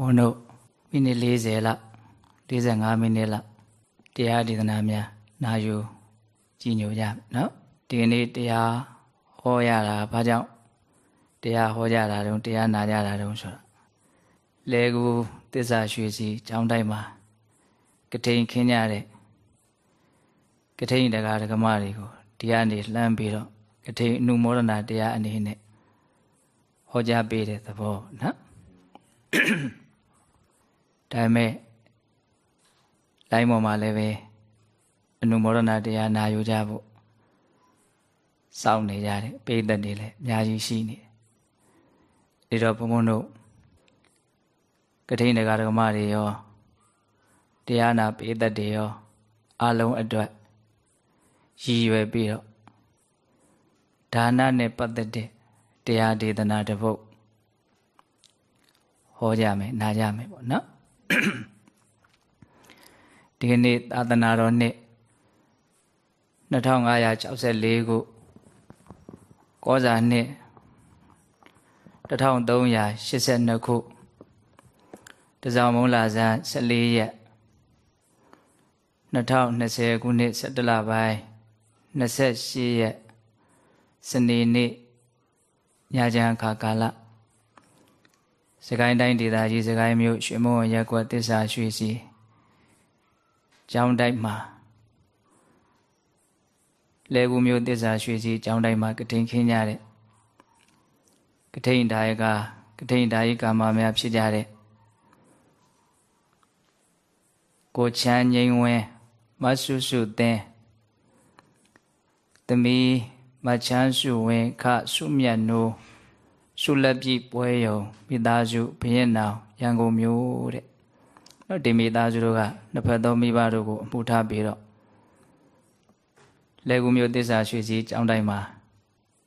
ဘုန်းတို့မိနစ်40လောက်45မိနစ်လောက်တရားဒေသနာများနာယူကြည်ညိုကြနော်ဒီနေ့တရားဟောရတာဘာကြောင့်တရားဟောကြတာတုံးတရားနာကြတာတုံးဆိုတော့လေကူသစ္စာရွှေစီကျောင်းတိုင်းမှာကထိန်ခင်းကြတဲ့ကထိန်တရားဓမ္မတွေကိုတရားနေလှမ်းပြီးတော့ကထိန်အနုမောဒနာတရားအနေနဲ့ဟောကြားပေးတဲ့သဘောနော် ဒါပေမဲ့လိုင်းပေါ်မှာလည်းပဲအနုမောဒနာတရားနာယူကြဖို့စောင့်နေကြတယ်ပိဋကတ်တွေလည်းအများကြီးရှိနေတယ်ဒါတော့ဘုံဘုံတို့ကထိန်ဒကာဒကမတွေရောတရားနာပိဋကတ်တွေရောအလုံးအတွက်ရည်ရွယ်ပြီးတော့ဒါနနဲ့ပတ်သက်တဲ့တရားဒေသနာတစ်ပုဒ်ဟောကြမယ်နာကြမယ်ပေါ့နော် ဒီကနေ့သာသနာတော်နှစ်2564ခုကောဇာနှစ်1382ခုတစောင်းမုံလာဇန်14ရက်2020ခုနှစ်17လပိုင်း28ရက်စနေနေ့ညချမ်းခါကာလ စကိုင်းတိုင်းဒေသကြီးစကိုင်းမြို့ရွှေမုံရက်ကွက်တစ္ဆာရွှေစီကျောင်းတိုက်မှာလေကူမျိုးတစ္ဆာရွှေစီကျောင်းတိုက်မှာကထိန်ခင်းကြတဲ့ကထိန်ဒါယကကထိန်ဒါယိကာမများဖြစ်ကြတဲ့ကိုချမ်းငိမ့်ဝင်းမဆုစုသင်းသမီးမချမ်းစုဝင်းခဆုမြတ်နိုး ဆုလက်ပြပွဲယုံမိသားစုဘုရင်နောင်ရန်ကုန်မြို့တဲ့နော်ဒီမိသားစုတို့ကနှစ်ဖက်သောမိဘတို့ကိုအမှုထားပြီးတော့လေကူမျိုးတစ္ဆာရွှေစည်းကျောင်းတိုင်းမှာ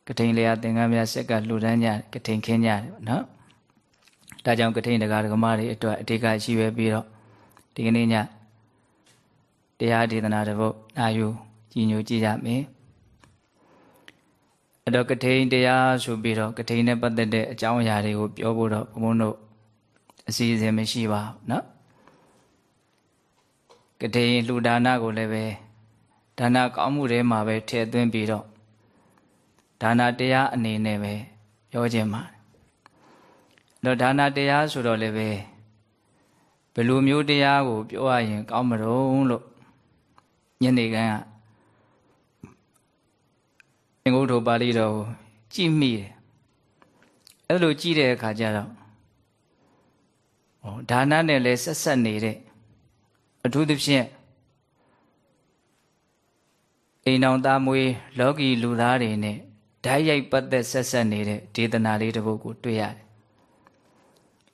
ကထိန်လျာသင်္ကန်းများဆက်ကလှူဒန်းကြကထိန်ခင်းကြတယ်နော်ဒါကြောင့်ကထိန်တကာဒကမတွေအတွက်အဓိကရှိပဲပြီးတော့ဒီကနေ့ညတရားဒေသနာတစ်ပုဒ်နာယူကြည်ညိုကြည့်ကြမယ် အဲ့တော့ကထိန်တရားဆိုပြီးတော့ကထိန်နဲ့ပတ်သက်တဲ့အကြောင်းအရာတွေကိုပြောဖို့တော့ဘုံဘုံတို့အစီအစဉ်မရှိပါဘူးเนาะကထိန်လှူဒါနကိုလည်းပဲဒါနကောင်းမှုတွေမှာပဲထည့်သွင်းပြီးတော့ဒါနတရားအနေနဲ့ပဲပြောခြင်းပါတယ်တော့ဒါနတရားဆိုတော့လည်းပဲဘယ်လိုမျိုးတရားကို ပြောရရင် ကောင်းမလို့လို့ညနေခင်းက သင်္ကုတ်ထိုပါဠိတော်ကိုကြည့်မိတယ်အဲ့လိုကြည့်တဲ့အခါကျတော့ဟောဒါနနဲ့လည်းဆက်ဆက်နေတဲ့အထူးသဖြင့်အိမ်အောင်သားမွေးလောကီလူသားတွေနဲ့ဓာတ်ရိုက်ပတ်သက်ဆက်ဆက်နေတဲ့ဒေသနာလေးတစ်ပုဒ်ကိုတွေ့ရတယ်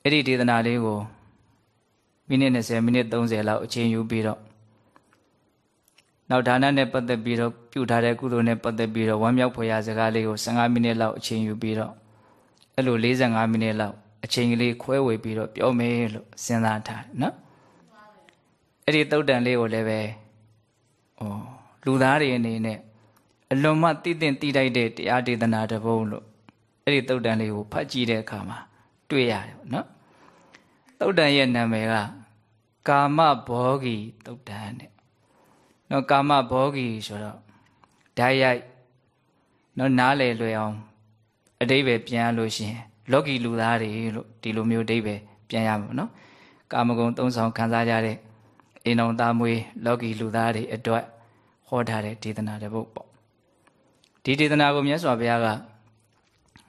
အဲ့ဒီဒေသနာလေးကိုမိနစ်20မိနစ်30လောက်အချိန်ယူပြီးတော့ နောက်ဒါနနဲ့ပတ်သက်ပြီးတော့ပြုထားတဲ့ကုသိုလ်နဲ့ပတ်သက်ပြီးတော့ဝမ်းမြောက်ဖွယ်ရာစကားလေးကို15မိနစ်လောက်အချိန်ယူပြီးတော့အဲ့လို45မိနစ်လောက်အချိန်ကလေးခွဲဝေပြီးတော့ပြောမယ်လို့စဉ်းစားထားတယ်နော်အဲ့ဒီတုတ်တန်လေးကိုလည်းပဲဩလူသားတွေအနေနဲ့အလွန်မှတည်တင်တည်တိုက်တဲ့တရားဒေသနာတစ်ပုဒ်လို့အဲ့ဒီတုတ်တန်လေးကိုဖတ်ကြည့်တဲ့အခါမှာတွေ့ရတယ်နော်တုတ်တန်ရဲ့နာမည်ကကာမဘောဂီတုတ်တန်တဲ့ နော်ကာမဘောဂီဆိုတော့ဓာတ်ရိုက်နော်နားလည်လွယ်အောင်အတိဘယ်ပြန်လို့ရှိရင်လောကီလူသားတွေလို့ဒီလိုမျိုးအတိဘယ်ပြန်ရမှာနော်ကာမဂုဏ်သုံးဆောင်ခံစားကြတဲ့အိမ်တော်သားမွေးလောကီလူသားတွေအတွက်ဟောထားတဲ့ဒေသနာတစ်ပုဒ်ပေါ့ဒီဒေသနာကိုမြတ်စွာဘုရားက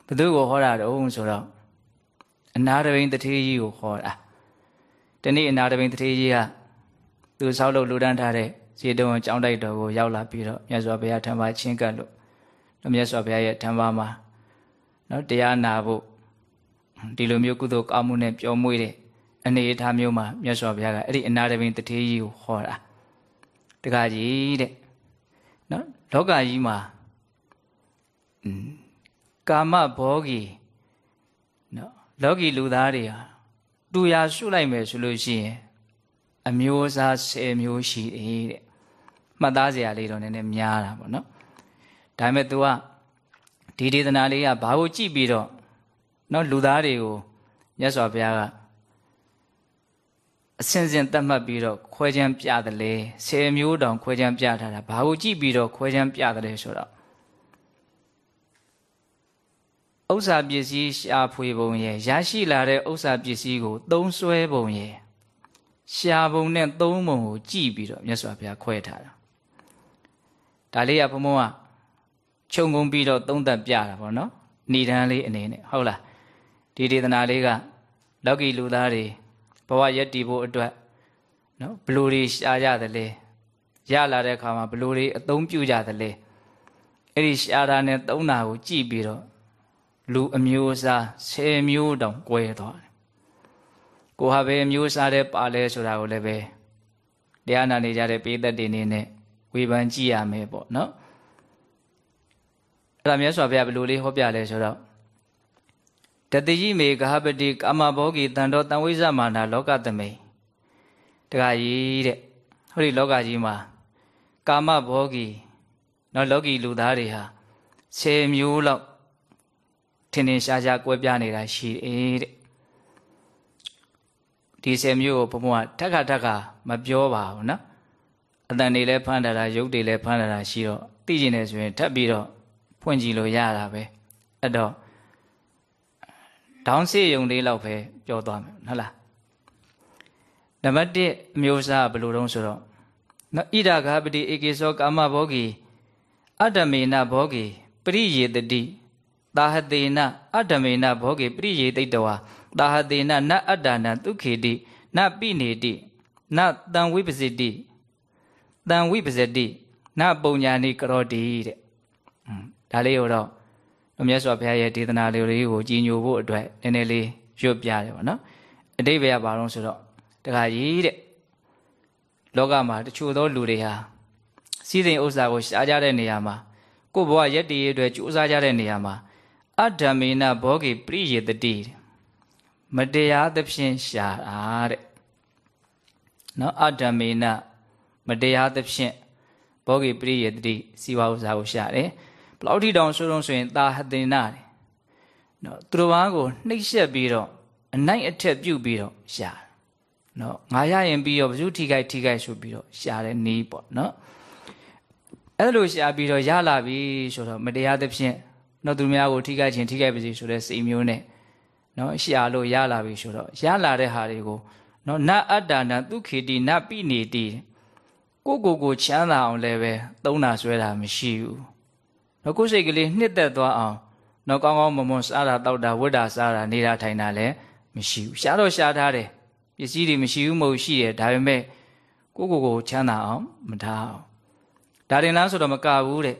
ဘသူကိုဟောတာတုံးဆိုတော့အနာတပိန်တထေးကြီးကိုဟောတာဒီနေ့အနာတပိန်တထေးကြီးကသူဆောက်လုပ်လူဒန်းထားတဲ့ ဇေတဝန်ကျောင်းတိုက်တော်ကိုရောက်လာပြီးတော့မြတ်စွာဘုရားထံပါချင်းကပ်လို့တော့မြတ်စွာဘုရားရဲ့ထံပါမှာနော်တရားနာဖို့ဒီလိုမျိုးကုသိုလ်ကောင်းမှုနဲ့ပျော်မွေ့တဲ့အနေအထားမျိုးမှာမြတ်စွာဘုရားကအဲ့ဒီအနာတပင်တထေးကြီးကိုဟောတာတခါကြီးတဲ့နော်လောကကြီးမှာကာမဘောဂီနော်လောကီလူသားတွေဟာတူရာရှုလိုက်မယ်ဆိုလို့ရှိရင်အမျိုးအစား10မျိုးရှိတယ်တဲ့ မှတ်သားစရာလေးတော့နည်းနည်းများတာပေါ့နော်ဒါပေမဲ့ तू ကဒီဒေသနာလေးကဘာကိုကြည့်ပြီးတော့နော်လူသားတွေကိုမြတ်စွာဘုရားကအစင်စင်တတ်မှတ်ပြီးတော့ခွဲခြမ်းပြတယ်လေ10မျိုးတောင်ခွဲခြမ်းပြထားတာဘာကိုကြည့်ပြီးတော့ခွဲခြမ်းပြတယ်ဆိုတော့ဥစ္စာပစ္စည်းရှာဖွေပုံရဲ့ရရှိလာတဲ့ဥစ္စာပစ္စည်းကိုသုံးစွဲပုံရဲ့ရှာပုံနဲ့သုံးပုံကိုကြည့်ပြီးတော့မြတ်စွာဘုရားခွဲထားတာ ဒါလေးကဘုံဘုံကခြုံငုံပြီးတော့သုံးသပ်ပြတာပေါ့နော်ဏိဒန်းလေးအနေနဲ့ဟုတ်လားဒီဒေသနာလေးကလောကီလူသားတွေဘဝရက်တည်ဖို့အတွက်နော်ဘလူတွေရှားရတယ်လေရလာတဲ့အခါမှာဘလူတွေအသုံးပြုကြတယ်လေအဲ့ဒီရှားတာနဲ့သုံးတာကိုကြည့်ပြီးတော့လူအမျိုးအစား10မျိုးတောင်꿰သွားတယ်ကိုဟာပဲအမျိုးအစားတဲ့ပါလဲဆိုတာကိုလည်းပဲတရားနာနေကြတဲ့ပိသက်တွေနေနဲ့ ဝေဖန်ကြည့်ရမယ်ပေါ့နော်အဲ့ဒါမြတ်စွာဘုရားဘယ်လိုလေးဟောပြလဲဆိုတော့တတိယိမေကဟပတိကာမဘောဂီတန်တော်တန်ဝိဇမာနာလောကသမိန်တခါကြီးတဲ့ဟောဒီလောကကြီးမှာကာမဘောဂီနော်လောကီလူသားတွေဟာ10မျိုးလောက်ထင်ထင်ရှားရှားကွဲပြားနေတာရှိတယ်တဲ့ဒီ10မျိုးကိုဘုံဘုံကထက်ခါထက်ခါမပြောပါဘူးနော် အတန်တွေလည်းဖမ်းတာတာရုပ်တွေလည်းဖမ်းတာတာရှိတော့သိကျင်တယ်ဆိုရင်ထပ်ပြီးတော့ဖွင့်ကြည့်လို့ရတာပဲအဲ့တော့ဒေါင်းစေးယုံလေးလောက်ပဲပြောသွားမယ်ဟုတ်လားနံပါတ်1အမျိုးအစားဘယ်လိုတုံးဆိုတော့နော်ဣဒဂါပတိဧကေသောကာမဘောဂီအတ္တမေနဘောဂီပရိယေတတိသာဟတေနအတ္တမေနဘောဂီပရိယေတိတဝါသာဟတေနနအတ္တနဒုခေတိနပိနေတိနတံဝိပစိတိ တံဝိပဇတိနပုံညာနိကရောတိတဲ့ဒါလေးကိုတော့မြတ်စွာဘုရားရဲ့ဒေသနာလေးကိုကြီးညိုဖို့အတွက်နည်းနည်းလေးရွတ်ပြတယ်ပေါ့နော်အတိတ်ဘယ်ကဘာလို့ဆိုတော့တခါကြီးတဲ့လောကမှာတချို့သောလူတွေဟာစီးစိမ်ဥစ္စာကိုရှားကြတဲ့နေရာမှာကိုယ်ဘဝရက်တည်ရအတွက်ကြိုးစားကြတဲ့နေရာမှာအဓမ္မေနဘောဂိပရိယေတတိမတရားသဖြင့်ရှာတာတဲ့နော်အဓမ္မေန မတရားသဖြင့်ဘောဂိပရိယေတတိစီဝါဥစ္စာကိုရှာတယ်ဘလောက်ထိတောင်ဆိုးတော့ဆိုရင်သာဟတင်နာတယ်နော်သူတော်ဘာကိုနှိပ်ဆက်ပြီးတော့အနိုင်အထက်ပြုတ်ပြီးတော့ရှာတယ်နော်ငါရရင်ပြီးတော့ဘ ᱹ ထိခိုက်ထိခိုက်ဆိုပြီးတော့ရှာတဲ့နီးပေါ့နော်အဲ့လိုရှာပြီးတော့ရလာပြီဆိုတော့မတရားသဖြင့်နော်သူများကိုထိခိုက်ခြင်းထိခိုက်ပါစေဆိုတဲ့စိတ်မျိုးနဲ့နော်ရှာလို့ရလာပြီဆိုတော့ရလာတဲ့ဟာတွေကိုနော်နအတ္တနာဒုခေတိနပိနေတိ ကိုကိုကိုချမ်းသာအောင်လည်းပဲသုံးတာဆွဲတာမရှိဘူးနော်ကိုယ်စိတ်ကလေးနှစ်သက်သွားအောင်နော်ကောင်းကောင်းမွန်မွန်စားတာတောက်တာဝတ်တာစားတာနေတာထိုင်တာလည်းမရှိဘူးရှားတော့ရှားထားတယ်ပစ္စည်းတွေမရှိဘူးမဟုတ်ရှိတယ်ဒါပေမဲ့ကိုကိုကိုချမ်းသာအောင်မထားအောင်ဒါရင်လားဆိုတော့မကဘူးတဲ့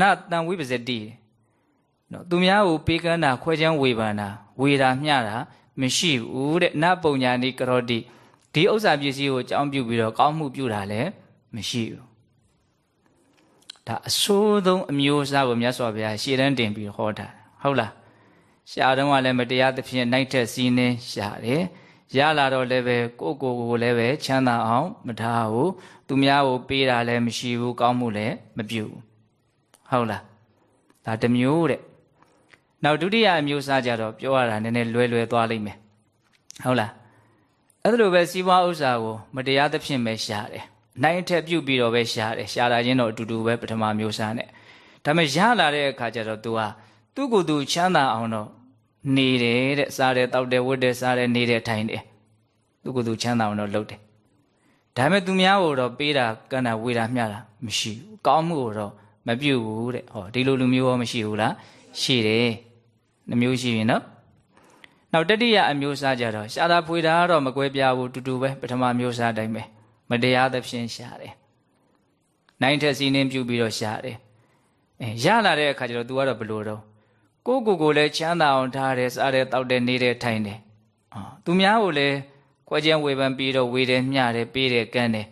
နတန်ဝိပဇတိနော်သူများကိုပေးကမ်းတာခွဲချမ်းဝေဖန်တာဝေတာမျှတာမရှိဘူးတဲ့နပုံညာနိကရောတိဒီဥစ္စာပစ္စည်းကိုအကြောင်းပြုပြီးတော့ကောင်းမှုပြုတာလည်း မရှိဘူးဒါအဆိုးဆုံးအမျိုးအစားကိုမြတ်စွာဘုရားရှေ့တန်းတင်ပြီးဟောတာဟုတ်လားရှားတော့ကလည်းမတရားသဖြင့်နိုင်ထက်စီးနှင်းရှာတယ်ရလာတော့လည်းပဲကိုကိုကိုလည်းပဲချမ်းသာအောင်မထားဘူးသူများကိုပေးတာလည်းမရှိဘူးကောင်းမှုလည်းမပြုဘူးဟုတ်လားဒါတစ်မျိုးတဲ့နောက်ဒုတိယအမျိုးစားကြတော့ပြောရတာနည်းနည်းလွယ်လွယ်သွားလိမ့်မယ်ဟုတ်လားအဲ့လိုပဲစီးပွားဥစ္စာကို မတရားသဖြင့်ပဲရှာတယ် နိုင်ထက်ပြုတ်ပြီးတော့ပဲရှားတယ်ရှားလာခြင်းတော့အတူတူပဲပထမမျိုးစားနဲ့ဒါပေမဲ့ရလာတဲ့အခါကျတော့ तू ဟာသူ့ကိုယ်သူချမ်းသာအောင်တော့နေတယ်တဲ့စားတယ်တောက်တယ်ဝတ်တယ်စားတယ်နေတယ်ထိုင်တယ်သူ့ကိုယ်သူချမ်းသာအောင်တော့လုပ်တယ်ဒါပေမဲ့သူများကိုတော့ပေးတာကန့်တာဝေတာမျှတာမရှိဘူးကောင်းမှုကိုတော့မပြုတ်ဘူးတဲ့ဟောဒီလိုလူမျိုးရောမရှိဘူးလားရှိတယ်နှမျိုးရှိရင်နော်နောက်တတိယအမျိုးစားကြတော့ရှားတာဖွေတာတော့မကွဲပြားဘူးတူတူပဲပထမမျိုးစားတိုင်းပဲ မတရားသဖြင့်ရှာတယ်နိုင်ထက်စီးနှင်းပြုပြီးတော့ရှာတယ်အဲရလာတဲ့အခါကျတော့ तू ကတော့ဘလို့တော့ကိုကိုကိုလည်းချမ်းသာအောင်ထားတယ်စားတယ်တောက်တယ်နေတယ်ထိုင်တယ်အော်သူများကိုလည်းခွဲချမ်းဝေဖန်ပြီးတော့ဝေတယ်မျှတယ်ပေးတယ်ကမ်းတယ်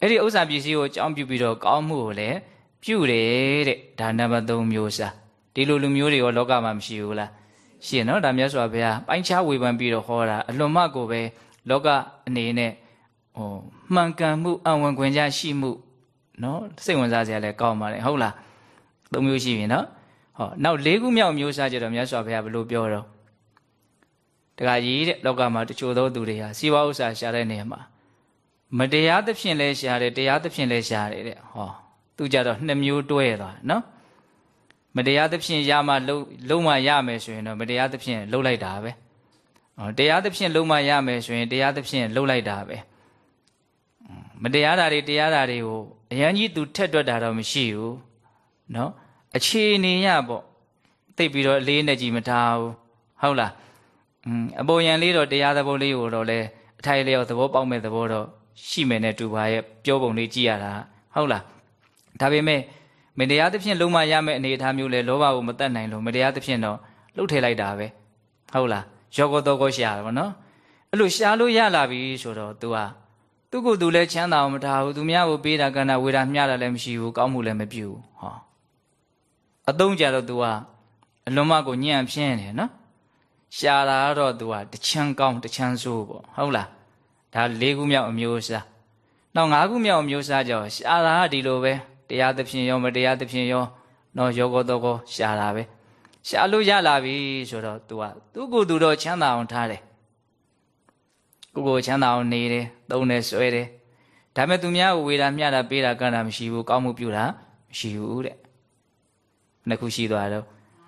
အဲ့ဒီဥစ္စာပစ္စည်းကိုအကြောင်းပြုပြီးတော့ကောင်းမှုကိုလည်းပြုတယ်တဲ့ဒါနံပါတ်3မျိုးစားဒီလိုလူမျိုးတွေရောလောကမှာမရှိဘူးလားရှင်နော်ဒါမြတ်စွာဘုရားပိုင်းခြားဝေဖန်ပြီးတော့ဟောတာအလွန်မှကိုပဲလောကအနေနဲ့ ဟောမှန်ကန်မှုအဝင်ခွင့်ကြရှိမှုနော်စိတ်ဝင်စားစရာလည်းကောင်းပါလေဟုတ်လားသုံးမျိုးရှိပြီနော်ဟောနောက်၄ခုမြောက်မျိုးစားကြတော့မြတ်စွာဘုရားဘယ်လိုပြောတော့တခါကြီးတဲ့လောကမှာတချို့သောသူတွေဟာစီးပွားဥစ္စာရှာတဲ့နေရာမှာမတရားသဖြင့်လဲရှာတယ်တရားသဖြင့်လဲရှာတယ်တဲ့ဟောသူကြတော့နှစ်မျိုးတွဲသွားနော်မတရားသဖြင့်ရမှလုံးလုံးမရမယ်ဆိုရင်တော့မတရားသဖြင့်လုံးလိုက်တာပဲဟောတရားသဖြင့်လုံးမရမယ်ဆိုရင်တရားသဖြင့်လုံးလိုက်တာပဲ မတရားတာတွေတရားတာတွေကိုအရန်ကြီးသူထက်တွက်တာတော့မရှိဘူးနော်အခြေအနေရပေါ့သိပြီးတော့အလေးနဲ့ကြည်မထားဘူးဟုတ်လားอืมအပေါ်ယံလေးတော့တရားသဘောလေးကိုတော့လဲအထိုက်လျောက်သဘောပေါက်မဲ့သဘောတော့ရှိမယ်နဲ့တူပါရဲ့ပြောပုံလေးကြည့်ရတာဟုတ်လားဒါပေမဲ့မတရားသဖြင့်လုံးမရမယ့်အနေအထားမျိုးလဲလောဘကိုမတတ်နိုင်လို့မတရားသဖြင့်တော့လှုပ်ထည့်လိုက်တာပဲဟုတ်လားရောကောတော့ကောရှာတယ်ဗောနော်အဲ့လိုရှာလို့ရလာပြီဆိုတော့ तू ဟာ သူ့ကိုယ်သူလည်းချမ်းသာအောင်မထားဘူးသူများကိုပေးတာကဏ္ဍဝေတာမျှတာလည်းမရှိဘူးကောင်းမှုလည်းမပြုဘူးဟောအတုံးကြတော့ तू ကအလွန်မကိုညံ့ဖြင်းတယ်နော်ရှာတာတော့ तू ကတချမ်းကောင်းတချမ်းဆိုးပေါ့ဟုတ်လားဒါ၄ခုမြောက်အမျိုးအစားနောက်၅ခုမြောက်အမျိုးအစားကြောရှာတာကဒီလိုပဲတရားသဖြင့်ရောမတရားသဖြင့်ရောနော်ယောဂတော့ကောရှာတာပဲရှာလို့ရလာပြီဆိုတော့ तू ကသူ့ကိုယ်သူတော့ချမ်းသာအောင်ထားတယ်ကိုယ်ကိုချမ်းသာအောင်နေတယ် သုံးတယ်ဆွဲတယ်ဒါပေမဲ့သူများကိုဝေတာမျှတာပေးတာကန့်တာမရှိဘူးကောင်းမှုပြုတာမရှိဘူးတဲ့နှစ်ခုရှိသွားတော့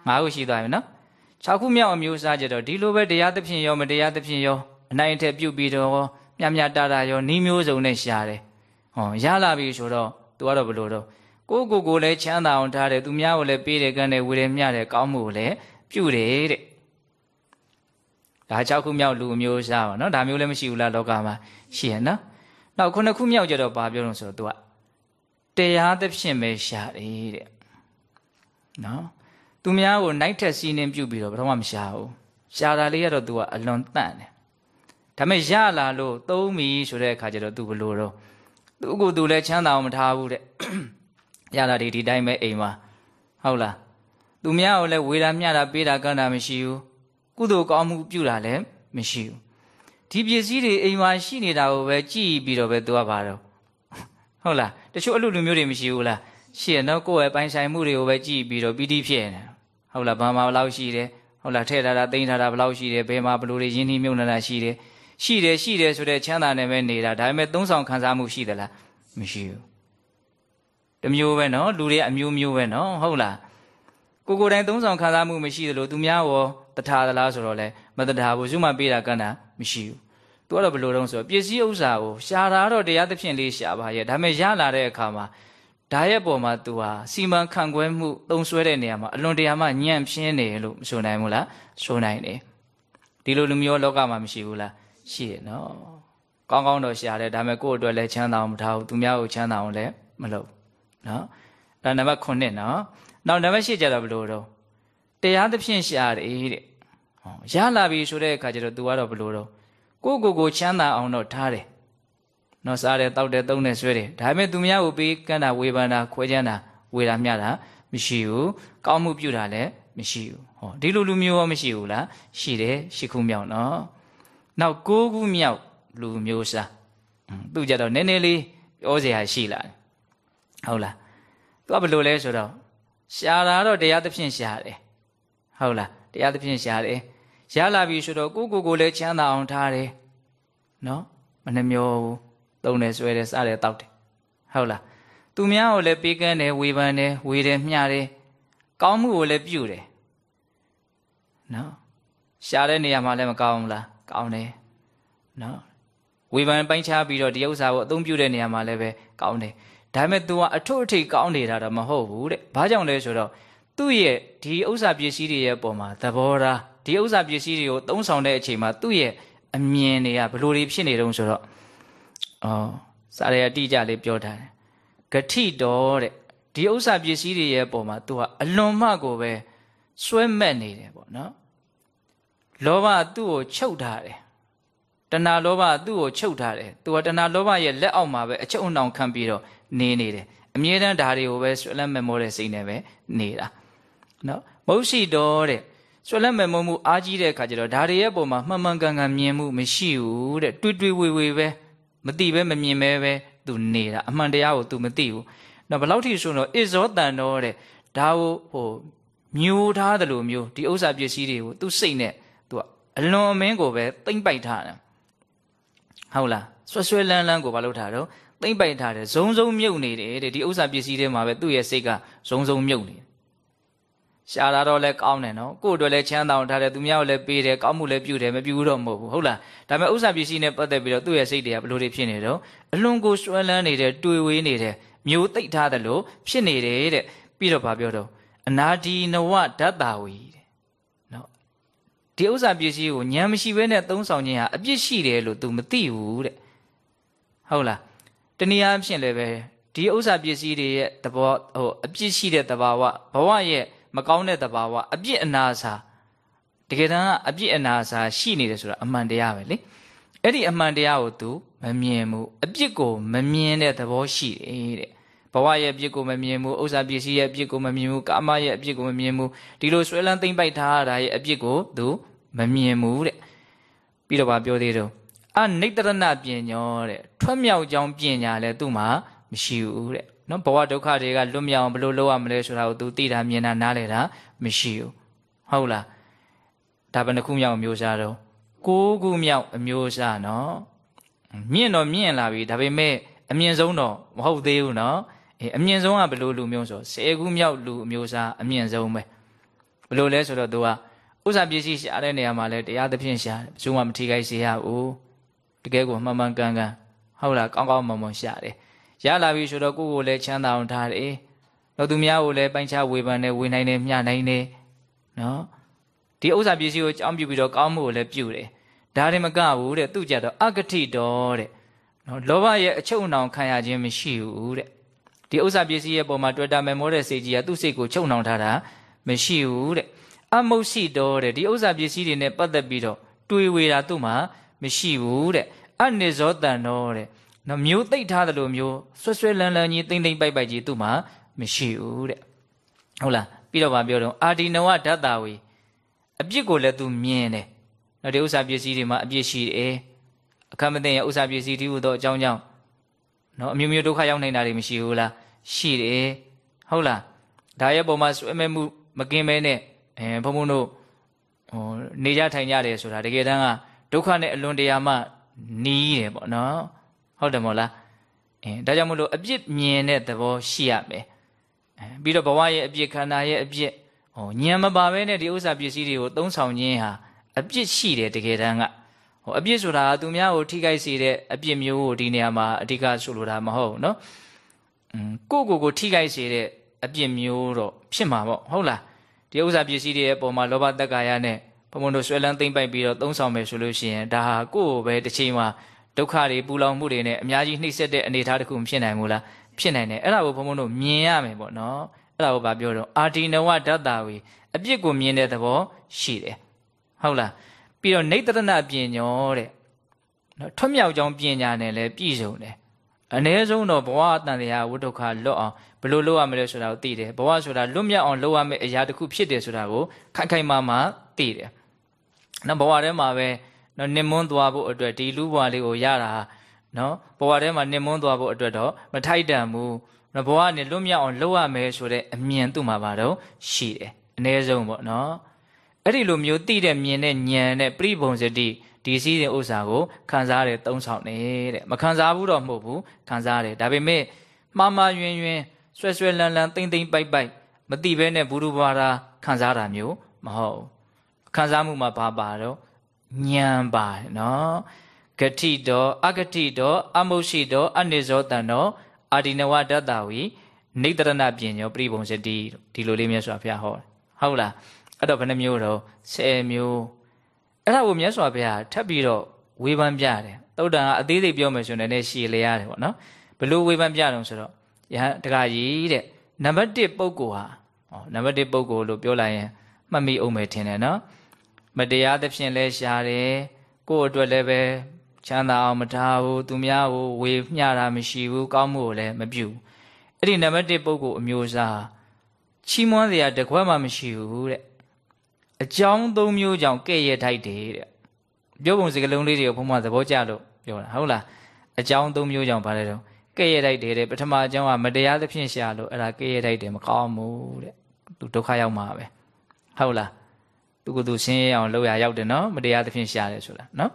ငါးခုရှိသွားပြီနော်၆ခုမြောက်အမျိုးအစားကြတော့ဒီလိုပဲတရားသဖြင့်ရောမတရားသဖြင့်ရောအနိုင်အထက်ပြုတ်ပြီးတော့မြတ်မြတ်တာတာရောနှီးမျိုးစုံနဲ့ရှာတယ်ဟောရလာပြီဆိုတော့သူကတော့ဘလို့တော့ကိုကိုကိုလည်းချမ်းသာအောင်ထားတယ်သူများကိုလည်းပေးတယ်ကန်းတယ်ဝေတယ်မျှတယ်ကောင်းမှုကိုလည်းပြုတယ်တဲ့ ဒါ၆ခုမြောက်လူမျိုးစားပါနော်ဒါမျိုးလည်းမရှိဘူးလားလောကမှာရှိရနော်နောက်ခုနှစ်ခုမြောက်ကြတော့ဘာပြောလို့ဆိုတော့ तू ကတရားသဖြင့်ပဲရှာတယ်တဲ့နော်သူများကိုနိုင်ထက်စီးနှင်းပြုတ်ပြီးတော့ဘယ်တော့မှမရှာဘူးရှာတာလေးကတော့ तू ကအလွန်တန့်တယ်ဒါပေမဲ့ရလာလို့သုံးပြီဆိုတဲ့အခါကျတော့ तू ဘလို့တော့သူ့ကိုယ်သူလည်းချမ်းသာအောင်မထားဘူးတဲ့ရလာဒီဒီတိုင်းပဲအိမ်မှာဟုတ်လားသူများကိုလည်းဝေတာမျှတာပေးတာကန့်တာမရှိဘူး ကုသိုလ်ကောင်းမှုပြုတာလည်းမရှိဘူးဒီပစ္စည်းတွေအိမ်မှာရှိနေတာကိုပဲကြည့်ပြီးတော့ပဲသူကပါတော့ဟုတ်လားတချို့အလူလူမျိုးတွေမရှိဘူးလားရှိရနော်ကိုယ့်ရဲ့ပိုင်ဆိုင်မှုတွေကိုပဲကြည့်ပြီးတော့ပီတိဖြစ်နေဟုတ်လားဘာမှဘလောက်ရှိတယ်ဟုတ်လားထဲ့ထားတာတိမ့်ထားတာဘလောက်ရှိတယ်ဘယ်မှာဘလို့တွေရင်းနှီးမြုပ်နှံတာရှိတယ်ရှိတယ်ရှိတယ်ဆိုတဲ့ချမ်းသာနဲ့ပဲနေတာဒါပေမဲ့သုံးဆောင်ခံစားမှုရှိသလားမရှိဘူးတမျိုးပဲနော်လူတွေအမျိုးမျိုးပဲနော်ဟုတ်လားကိုကိုယ်တိုင်သုံးဆောင်ခံစားမှုမရှိသလိုသူများရော တထာသလားဆိုတော့လေမတထာဘူးစုမှပေးတာကန့်တာမရှိဘူးသူကတော့ဘယ်လိုတုံးဆိုတော့ပစ္စည်းဥစ္စာကိုရှာတာတော့တရားသဖြင့်လေးရှာပါရဲ့ဒါပေမဲ့ရလာတဲ့အခါမှာဓာရဲ့ပေါ်မှာ तू ဟာစီမံခန့်ခွဲမှုသုံးဆွဲတဲ့နေရာမှာအလွန်တရာမှညံ့ဖျင်းနေလို့မဆိုနိုင်ဘူးလားဆိုနိုင်တယ်ဒီလိုလူမျိုးလောကမှာမရှိဘူးလားရှိရနော်ကောင်းကောင်းတော့ရှာတယ်ဒါပေမဲ့ကိုယ့်အတွက်လည်းချမ်းသာအောင်မထားဘူးသူများကိုချမ်းသာအောင်လည်းမလုပ်နော်အဲ့ဒါနံပါတ်9နော်နောက်နံပါတ်10ကျတော့ဘယ်လိုတော့ တရားသဖြင့်ရှာတယ်တဲ့ဟောရလာပြီဆိုတဲ့အခါကျတော့ तू ကတော့ဘယ်လိုတော့ကိုယ့်ကိုယ်ကိုချမ်းသာအောင်တော့ထားတယ်နော်စားတယ်တောက်တယ်သုံးတယ်ဆွဲတယ်ဒါပေမဲ့သူများကိုပေးကမ်းတာဝေဖန်တာခွဲချမ်းတာဝေတာမျှတာမရှိဘူးကောင်းမှုပြုတာလည်းမရှိဘူးဟောဒီလိုလူမျိုးရောမရှိဘူးလားရှိတယ်ရှစ်ခုမြောက်နော်နောက်၉ခုမြောက်လူမျိုးစားသူကြတော့နည်းနည်းလေးပြောစရာရှိလာတယ်ဟုတ်လားသူကဘယ်လိုလဲဆိုတော့ရှာတာတော့တရားသဖြင့်ရှာတယ် ဟုတ်လားတရားသဖြင့်ရှာတယ်ရလာပြီဆိုတော့ကိုကိုကိုလည်းချမ်းသာအောင်ထားတယ်နော်မနှမျောဘူးသုံးတယ်ဆွဲတယ်စားတယ်တောက်တယ်ဟုတ်လားသူများကိုလည်းပေးကမ်းတယ်ဝေဖန်တယ်ဝေတယ်မျှတယ်ကောင်းမှုကိုလည်းပြုတယ်နော်ရှာတဲ့နေရာမှာလည်းမကောင်းဘူးလားကောင်းတယ်နော်ဝေဖန်ပိုင်းခြားပြီးတော့ဒီဥစ္စာကိုအသုံးပြုတဲ့နေရာမှာလည်းပဲကောင်းတယ်ဒါပေမဲ့ तू ကအထွတ်အထိပ်ကောင်းနေတာတော့မဟုတ်ဘူးတဲ့ဘာကြောင့်လဲဆိုတော့ သူ့ရဲ့ဒီဥစ္စာပစ္စည်းတွေရဲ့ပုံမှာသဘောထားဒီဥစ္စာပစ္စည်းတွေကိုသုံးဆောင်တဲ့အချိန်မှာသူ့ရဲ့အမြင်တွေကဘလို့တွေဖြစ်နေတုံးဆိုတော့အော်စာရအတိအကျလေးပြောထားတယ်ဂထိတော်တဲ့ဒီဥစ္စာပစ္စည်းတွေရဲ့ပုံမှာသူကအလွန်မှကိုပဲစွဲမဲ့နေတယ်ပေါ့နော်လောဘသူ့ကိုချုပ်ထားတယ်တဏှာလောဘသူ့ကိုချုပ်ထားတယ်သူကတဏှာလောဘရဲ့လက်အောက်မှာပဲအချုပ်အနှောင်ခံပြီးတော့နေနေတယ်အမြဲတမ်းဓာတွေကိုပဲဆွဲလက်မဲ့မောတဲ့စိတ်နဲ့ပဲနေတာ နော်မဟုတ်ရှိတော့တဲ့ဆွဲလက်မဲ့မောမှုအားကြီးတဲ့အခါကျတော့ဓာတွေရဲ့ပုံမှာမှန်မှန်ကန်ကန်မြင်မှုမရှိဘူးတဲ့တွေးတွေးဝေဝေပဲမသိပဲမမြင်ပဲပဲသူနေတာအမှန်တရားကိုသူမသိဘူးနော်ဘယ်လောက်ထိဆိုတော့ဣဇောတန်တော့တဲ့ဒါကိုဟိုမျိုးထားတယ်လို့မျိုးဒီဥစ္စာပစ္စည်းတွေကိုသူစိတ်နဲ့သူကအလွန်အမင်းကိုပဲသိမ့်ပိုက်ထားတယ်ဟုတ်လားဆွဆွဲလန်းလန်းကိုဘာလို့ထားတော့သိမ့်ပိုက်ထားတယ်ဇုံဇုံမြုပ်နေတယ်တဲ့ဒီဥစ္စာပစ္စည်းတွေမှာပဲသူ့ရဲ့စိတ်ကဇုံဇုံမြုပ်နေတယ် ရှာလာတော့လဲကောင်းတယ်နော်ကို့အတွက်လဲချမ်းသာအောင်ထားတယ်သူများကိုလည်းပေးတယ်ကောင်းမှုလည်းပြုတယ်မပြုတော့မဟုတ်ဘူးဟုတ်လားဒါပေမဲ့ဥစ္စာပစ္စည်းနဲ့ပတ်သက်ပြီးတော့သူ့ရဲ့စိတ်တွေကဘလို့တွေဖြစ်နေတော့အလွန်ကိုစွဲလန်းနေတယ်တွေ့ဝေးနေတယ်မျိုးသိပ်ထားတယ်လို့ဖြစ်နေတယ်တဲ့ပြီးတော့ဗာပြောတော့အနာဒီနဝဓတ္တာဝီတဲ့နော်ဒီဥစ္စာပစ္စည်းကိုဉာဏ်မရှိဘဲနဲ့သုံးဆောင်ခြင်းဟာအပြစ်ရှိတယ်လို့ तू မသိဘူးတဲ့ဟုတ်လားတနည်းအားဖြင့်လည်းပဲဒီဥစ္စာပစ္စည်းတွေရဲ့သဘောဟိုအပြစ်ရှိတဲ့သဘာဝဘဝရဲ့ မကောင်းတဲ့သဘာဝအပြစ်အနာစာတကယ်တမ်းကအပြစ်အနာစာရှိနေတယ်ဆိုတာအမှန်တရားပဲလေအဲ့ဒီအမှန်တရားကို तू မမြင်ဘူးအပြစ်ကိုမမြင်တဲ့သဘောရှိတယ်တဲ့ဘဝရဲ့အပြစ်ကိုမမြင်ဘူးဥစ္စာပစ္စည်းရဲ့အပြစ်ကိုမမြင်ဘူးကာမရဲ့အပြစ်ကိုမမြင်ဘူးဒီလိုဆွဲလန်းသိမ့်ပိုက်ထားတာရဲ့အပြစ်ကို तू မမြင်ဘူးတဲ့ပြီးတော့ဗာပြောသေးတော့အနိတ္တရဏပညောတဲ့ထွက်မြောက်ကြောင်းပညာလည်းသူ့မှာမရှိဘူးတဲ့ နော်ဘဝဒုက္ခတွေကလွတ်မြောက်အောင်ဘယ်လိုလုပ်ရမလဲဆိုတာကို तू သိတာမြင်တာနားလည်တာမရှိဘူးဟုတ်လားဒါဘယ်နှခုမြောက်အမျိုးအစားတော့ကိုးခုမြောက်အမျိုးအစားနော်မြင့်တော့မြင့်လာပြီဒါပေမဲ့အမြင့်ဆုံးတော့မဟုတ်သေးဘူးနော်အေးအမြင့်ဆုံးကဘယ်လိုလူမျိုးဆိုဆယ်ခုမြောက်လူအမျိုးအစားအမြင့်ဆုံးပဲဘယ်လိုလဲဆိုတော့ तू ကဥစ္စာပစ္စည်းရှာတဲ့နေရာမှာလဲတရားသဖြင့်ရှာဘယ်သူမှမထိခိုက်စေရဘူးတကယ်ကိုမှန်မှန်ကန်ကန်ဟုတ်လားကောင်းကောင်းမွန်မွန်ရှာတယ် ရလာပြီဆိုတော့ကိုယ့်ကိုလည်းချမ်းသာအောင်ထားတယ်တော့သူများကိုလည်းပိုင်းခြားဝေဖန်တယ်ဝေနိုင်တယ်မျှနိုင်တယ်နော်ဒီဥစ္စာပစ္စည်းကိုကြောင်းပြပြီးတော့ကောင်းမှုကိုလည်းပြုတယ်ဒါတွေမကဘူးတဲ့သူကြတော့အဂတိတော်တဲ့နော်လောဘရဲ့အချုပ်အနှောင်ခံရခြင်းမရှိဘူးတဲ့ဒီဥစ္စာပစ္စည်းရဲ့ပုံမှာတွေ့တာမဲမောတဲ့စိတ်ကြီးကသူ့စိတ်ကိုချုပ်နှောင်ထားတာမရှိဘူးတဲ့အမုတ်ရှိတော်တဲ့ဒီဥစ္စာပစ္စည်းတွေနဲ့ပတ်သက်ပြီးတော့တွေးဝေတာသူ့မှာမရှိဘူးတဲ့အနိဇောတန်တော်တဲ့ နော်မျိုးသိပ်ထားတယ်လို့မျိုးဆွဆွဲလန်းလန်းကြီးတိမ့်တိမ့်ပိုက်ပိုက်ကြီးသူ့မှာမရှိဘူးတဲ့ဟုတ်လားပြီးတော့ဗာပြောတော့အာဒီနဝဓာတာဝေအပြစ်ကိုလည်းသူမြင်တယ်နော်ဒီဥစ္စာပစ္စည်းတွေမှာအပြစ်ရှိတယ်အခမ်းမသိရင်ဥစ္စာပစ္စည်းတီးဟူသောအကြောင်းကြောင့်နော်အမျိုးမျိုးဒုက္ခရောက်နေတာတွေမရှိဘူးလားရှိတယ်ဟုတ်လားဒါရဲ့ပုံမှာဆွဲမဲ့မှုမကင်းမဲနဲ့အဲဘုံဘုံတို့ဟိုနေကြထိုင်ကြတယ်ဆိုတာတကယ်တမ်းကဒုက္ခနဲ့အလွန်တရာမှနီးတယ်ပေါ့နော် ဟုတ်တယ်မို့လားအဲဒါကြောင့်မလို့အပြစ်မြင်တဲ့သဘောရှိရမယ်အဲပြီးတော့ဘဝရဲ့အပြစ်ခန္ဓာရဲ့အပြစ်ဟောဉာဏ်မပါဘဲနဲ့ဒီဥစ္စာပစ္စည်းတွေကိုသုံးဆောင်ခြင်းဟာအပြစ်ရှိတယ်တကယ်တမ်းကဟောအပြစ်ဆိုတာသူများကိုထိခိုက်စေတဲ့အပြစ်မျိုးကိုဒီနေရာမှာအဓိကဆိုလိုတာမဟုတ်ဘူးနော်ကိုကိုကိုထိခိုက်စေတဲ့အပြစ်မျိုးတော့ဖြစ်မှာပေါ့ဟုတ်လားဒီဥစ္စာပစ္စည်းတွေရဲ့အပေါ်မှာလောဘတက္ကာယနဲ့ဘုံဘုံတို့ဆွဲလန်းသိမ့်ပိုက်ပြီးတော့သုံးဆောင်မယ်ဆိုလို့ရှိရင်ဒါဟာကိုယ့်ကိုပဲတစ်ချိန်မှာ ဒုက္ခတွေပူလောင်မှုတွေနဲ့အများကြီးနှိမ့်ဆက်တဲ့အနေအထားတစ်ခုမဖြစ်နိုင်ဘူးလားဖြစ်နိုင်တယ်အဲ့ဒါကိုဘုံဘုံတို့မြင်ရမယ်ပေါ့နော်အဲ့ဒါကိုဗာပြောတော့အာဒီနဝဓာတာဝေအပြစ်ကိုမြင်တဲ့သဘောရှိတယ်ဟုတ်လားပြီးတော့နေတရဏပညောတဲ့နော်ထွတ်မြောက်ကြောင်းပညာနဲ့လည်းပြည့်စုံတယ်အ ਨੇ ဆုံးတော့ဘဝအတန်တရားဝိဒုက္ခလွတ်အောင်ဘယ်လိုလုပ်ရမလဲဆိုတာကိုသိတယ်ဘဝဆိုတာလွတ်မြောက်အောင်လုပ်ရမယ့်အရာတစ်ခုဖြစ်တယ်ဆိုတာကိုခိုင်ခိုင်မာမာသိတယ်နော်ဘဝထဲမှာပဲ နော်နင်မွန်းသွားဖို့အတွက်ဒီလူဘဝလေးကိုရတာနော်ဘဝထဲမှာနင်မွန်းသွားဖို့အတွက်တော့မထိုက်တန်ဘူးနော်ဘဝနဲ့လွတ်မြောက်အောင်လုပ်ရမယ်ဆိုတဲ့အမြင်သူ့မှာပါတော့ရှိတယ်အ ਨੇ ဆုံးပေါ့နော်အဲ့ဒီလိုမျိုးသိတဲ့မြင်တဲ့ဉာဏ်နဲ့ပြိဘုံစတိဒီစည်းတဲ့ဥစ္စာကိုခံစားရတယ်သုံးဆောင်နေတဲ့မခံစားဘူးတော့မဟုတ်ဘူးခံစားရတယ်ဒါပေမဲ့မှားမှားယွင်းယွင်းဆွဲဆွဲလန်းလန်းတိမ့်တိမ့်ပိုက်ပိုက်မတိဘဲနဲ့ဘူးရူဘာသာခံစားတာမျိုးမဟုတ်ခံစားမှုမှာဘာပါတော့ ဉာဏ်ပါနော်ဂတိတော်အဂတိတော်အမုရှိတော်အနိဇောတန်တော်အာဒီနဝတတ္တဝီနေတရဏပညောပြိဘုံစတိဒီလိုလေးမြတ်စွာဘုရားဟောဟုတ်လားအဲ့တော့ဘယ်နှမျိုးတော့10မျိုးအဲ့ဒါကိုမြတ်စွာဘုရားထပ်ပြီးတော့ဝေဖန်ပြတယ်သုတ်တန်ကအသေးစိတ်ပြောမယ်ဆိုရင်လည်းရှည်လေရတယ်ပေါ့နော်ဘလို့ဝေဖန်ပြတော့ဆိုတော့ယဟန်တခါကြီးတဲ့နံပါတ်1ပုဂ္ဂိုလ်ဟာဟောနံပါတ်1ပုဂ္ဂိုလ်လို့ပြောလိုက်ရင်မှတ်မိအောင်မယ်ထင်တယ်နော် မတရားသဖြင့်လဲရှားတယ်ကိုယ့်အတွက်လည်းပဲချမ်းသာအောင်မထားဘူးသူများကိုဝေမျှတာမရှိဘူးကောင်းမှုကိုလည်းမပြုဘူးအဲ့ဒီနံပါတ်1ပုဂ္ဂိုလ်အမျိုးအစားချီးမွမ်းစရာတကွက်မှမရှိဘူးတဲ့အကြောင်းသုံးမျိုးကြောင့်ကဲ့ရဲ့ထိုက်တယ်တဲ့ပြောပုံစကားလုံးလေးတွေကိုဘုံမသဘောကျလို့ပြောတာဟုတ်လားအကြောင်းသုံးမျိုးကြောင့်ဗါလဲတော့ကဲ့ရဲ့ထိုက်တယ်တဲ့ပထမအကြောင်းကမတရားသဖြင့်ရှာလို့အဲ့ဒါကဲ့ရဲ့ထိုက်တယ်မကောင်းဘူးတဲ့သူဒုက္ခရောက်မှာပဲဟုတ်လား သူကသူဆင်းရဲအောင်လုပ်ရရောက်တယ်နော်မတရားသဖြင့်ရှာတယ်ဆိုတာနော်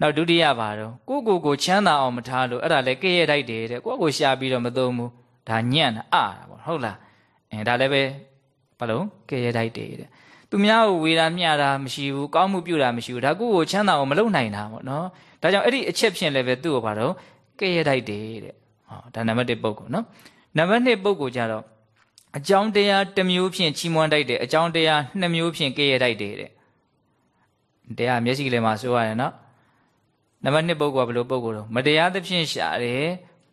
နောက်ဒုတိယပါတော့ကိုကိုကိုချမ်းသာအောင်မထားလို့အဲ့ဒါလည်းကဲ့ရဲ့တိုက်တယ်တဲ့ကိုကိုရှာပြီးတော့မသုံးဘူးဒါညံ့တာအာတာပေါ့ဟုတ်လားအဲဒါလည်းပဲဘာလို့ကဲ့ရဲ့တိုက်တယ်တဲ့သူများကိုဝေတာမျှတာမရှိဘူးကောင်းမှုပြုတာမရှိဘူးဒါကိုကိုချမ်းသာအောင်မလုပ်နိုင်တာပေါ့နော်ဒါကြောင့်အဲ့ဒီအချက်ဖြင့်လည်းပဲသူ့ကိုဘာလို့ကဲ့ရဲ့တိုက်တယ်တဲ့ဟောဒါနံပါတ်1ပုဂ္ဂိုလ်နော်နံပါတ်2ပုဂ္ဂိုလ်ကြတော့ အကြောင်းတရားတစ်မျိုးဖြင့်ချီးမွမ်းတိုက်တယ်အကြောင်းတရားနှစ်မျိုးဖြင့်ကဲ့ရဲ့တိုက်တယ်တဲ့တရားမျက်စိကလေးမှာဆိုရတယ်နော်နံပါတ်1ပုဂ္ဂိုလ်ကဘယ်လိုပုဂ္ဂိုလ်တော့မတရားသဖြင့်ရှာတယ်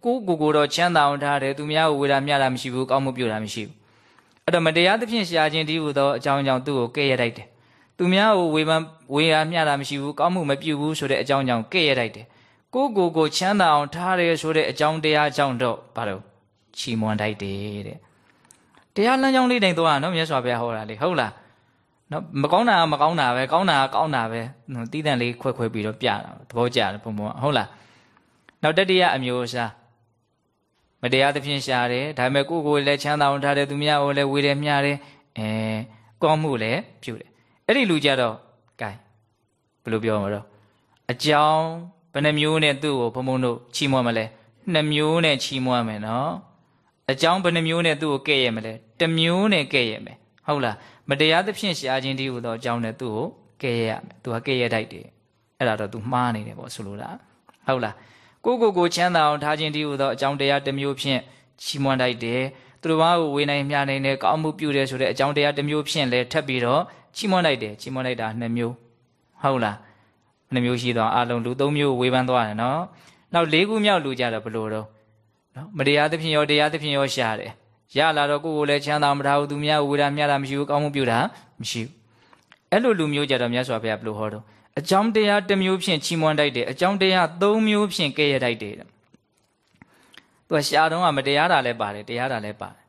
ကိုကိုကိုတော့ချမ်းသာအောင်ထားတယ်သူများကိုဝေတာမျှတာမရှိဘူးကောင်းမှုပြုတာမရှိဘူးအဲ့တော့မတရားသဖြင့်ရှာခြင်းတည်းဟူသောအကြောင်းကြောင့်သူ့ကိုကဲ့ရဲ့တိုက်တယ်သူများကိုဝေပန်းဝေတာမျှတာမရှိဘူးကောင်းမှုမပြုဘူးဆိုတဲ့အကြောင်းကြောင့်ကဲ့ရဲ့တိုက်တယ်ကိုကိုကိုချမ်းသာအောင်ထားတယ်ဆိုတဲ့အကြောင်းတရားကြောင့်တော့ဘာလို့ချီးမွမ်းတိုက်တယ်တဲ့ တရားလမ်းကြောင်းလေးတိုင်သွားနော်မြတ်စွာဘုရားဟောတာလေဟုတ်လားနော်မကောင်းတာကမကောင်းတာပဲကောင်းတာကကောင်းတာပဲတီးတန့်လေးခွဲခွဲပြီးတော့ပြတာသဘောကျတယ်ဘုံဘုံဟုတ်လားနောက်တတိယအမျိုးအစားမတရားသဖြင့်ရှာတယ်ဒါပေမဲ့ကိုယ်ကိုယ်လည်းချမ်းသာအောင်ထားတယ်သူများကိုလည်းဝေတယ်မျှတယ်အဲကောင်းမှုလည်းပြုတယ်အဲ့ဒီလူကြတော့ gain ဘယ်လိုပြောမှာတော့အကြောင်းဘယ်နှမျိုးနဲ့သူ့ကိုဘုံဘုံတို့ချီးမွမ်းမလဲနှစ်မျိုးနဲ့ချီးမွမ်းမယ်နော် အကြောင်းဘယ်နှမျိုးနဲ့သူ့ကိုကဲ့ရဲ့မလဲတစ်မျိုးနဲ့ကဲ့ရဲ့မယ်ဟုတ်လားမတရားသဖြင့်ရှားခြင်းတည်းဟူသောအကြောင်းနဲ့သူ့ကိုကဲ့ရဲ့ရမယ်သူကကဲ့ရဲ့တိုက်တယ်အဲ့ဒါတော့ तू မှားနေတယ်ပေါ့ဆိုလိုတာဟုတ်လားကိုကိုကိုချမ်းသာအောင်ထားခြင်းတည်းဟူသောအကြောင်းတရားတစ်မျိုးဖြင့်ချီးမွမ်းတိုက်တယ်သူတို့ဘာကိုဝေနိုင်မြနိုင်တယ်ကောင်းမှုပြုတယ်ဆိုတဲ့အကြောင်းတရားတစ်မျိုးဖြင့်လည်းထပ်ပြီးတော့ချီးမွမ်းလိုက်တယ်ချီးမွမ်းလိုက်တာနှစ်မျိုးဟုတ်လားနှစ်မျိုးရှိတော့အလုံးလူသုံးမျိုးဝေဖန်သွားတယ်နော်နောက်လေးခုမြောက်လူကြတော့ဘလို့တော့ နော်မတရားသဖြင့်ရောတရားသဖြင့်ရောရှာတယ်ရလာတော့ကိုယ်ကိုလည်းချမ်းသာမထားဘူးသူများဝေတာမြတာမရှိဘူးကောင်းမှုပြုတာမရှိဘူးအဲ့လိုလူမျိုးကြတော့မြတ်စွာဘုရားဘယ်လိုဟောတော့အကြောင်းတရားတစ်မျိုးဖြင့်ချီးမွမ်းတိုက်တယ်အကြောင်းတရားသုံးမျိုးဖြင့်ကဲ့ရဲ့တိုက်တယ်သူကရှာတော့ကမတရားတာလည်းပါတယ်တရားတာလည်းပါတယ်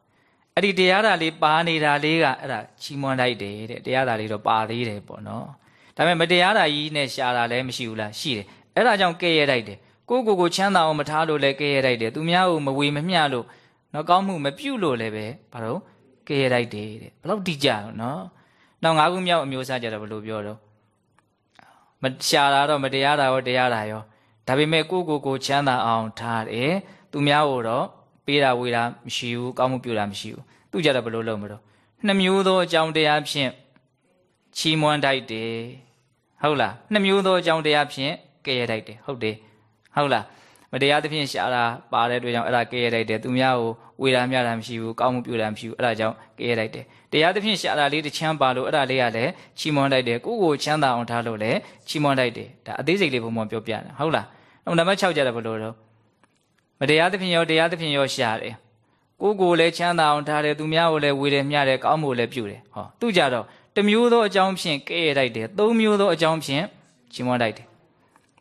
အဲ့ဒီတရားတာလေးပါနေတာလေးကအဲ့ဒါချီးမွမ်းတိုက်တယ်တဲ့တရားတာလေးတော့ပါသေးတယ်ပေါ့နော်ဒါပေမဲ့မတရားတာကြီးနဲ့ရှာတာလည်းမရှိဘူးလားရှိတယ်အဲ့ဒါကြောင့်ကဲ့ရဲ့တိုက်တယ် ကိုကိုကိုချမ်းသာအောင်မထားလို့လည်းကဲ့ရဲ့တိုက်တယ်သူများကိုမဝေမမျှလို့နော်ကောင်းမှုမပြုလို့လည်းပဲဘာလို့ကဲ့ရဲ့တိုက်တယ်တဲ့ဘလို့တိကြတော့နော်နောက်ငါးခုမြောက်အမျိုးအစားကြတော့ဘလို့ပြောတော့မရှာတာတော့မတရားတာရောတရားတာရောဒါပေမဲ့ကိုကိုကိုချမ်းသာအောင်ထားတယ်သူများကိုတော့ပေးတာဝေတာမရှိဘူးကောင်းမှုပြုတာမရှိဘူးသူကြတော့ဘလို့လုပ်မလို့နှစ်မျိုးသောအကြောင်းတရားဖြင့်ချီးမွမ်းတိုက်တယ်ဟုတ်လားနှစ်မျိုးသောအကြောင်းတရားဖြင့်ကဲ့ရဲ့တိုက်တယ်ဟုတ်တယ် ဟုတ်လားမတရားသဖြင့်ရှာတာပါတဲ့အတွက်ကြောင့်အဲ့ဒါကဲ့ရဲ့တိုက်တယ်သူများကိုဝေတာမျှတာမရှိဘူးကောင်းမှုပြုတာမရှိဘူးအဲ့ဒါကြောင့်ကဲ့ရဲ့တိုက်တယ်တရားသဖြင့်ရှာတာလေးတစ်ချမ်းပါလို့အဲ့ဒါလေးကလည်းချီးမွမ်းတိုက်တယ်ကိုယ့်ကိုချမ်းသာအောင်ထားလို့လည်းချီးမွမ်းတိုက်တယ်ဒါအသေးစိတ်လေးဘုံဘုံပြောပြတယ်ဟုတ်လားနောက်နံပါတ်6ကျတော့ဘယ်လိုတော့မတရားသဖြင့်ရောတရားသဖြင့်ရောရှာတယ်ကိုယ်ကိုလည်းချမ်းသာအောင်ထားတယ်သူများကိုလည်းဝေတယ်မျှတယ်ကောင်းမှုလည်းပြုတယ်ဟောသူကြတော့တစ်မျိုးသောအကြောင်းဖြင့်ကဲ့ရဲ့တိုက်တယ်သုံးမျိုးသောအကြောင်းဖြင့်ချီးမွမ်းတိုက်တယ်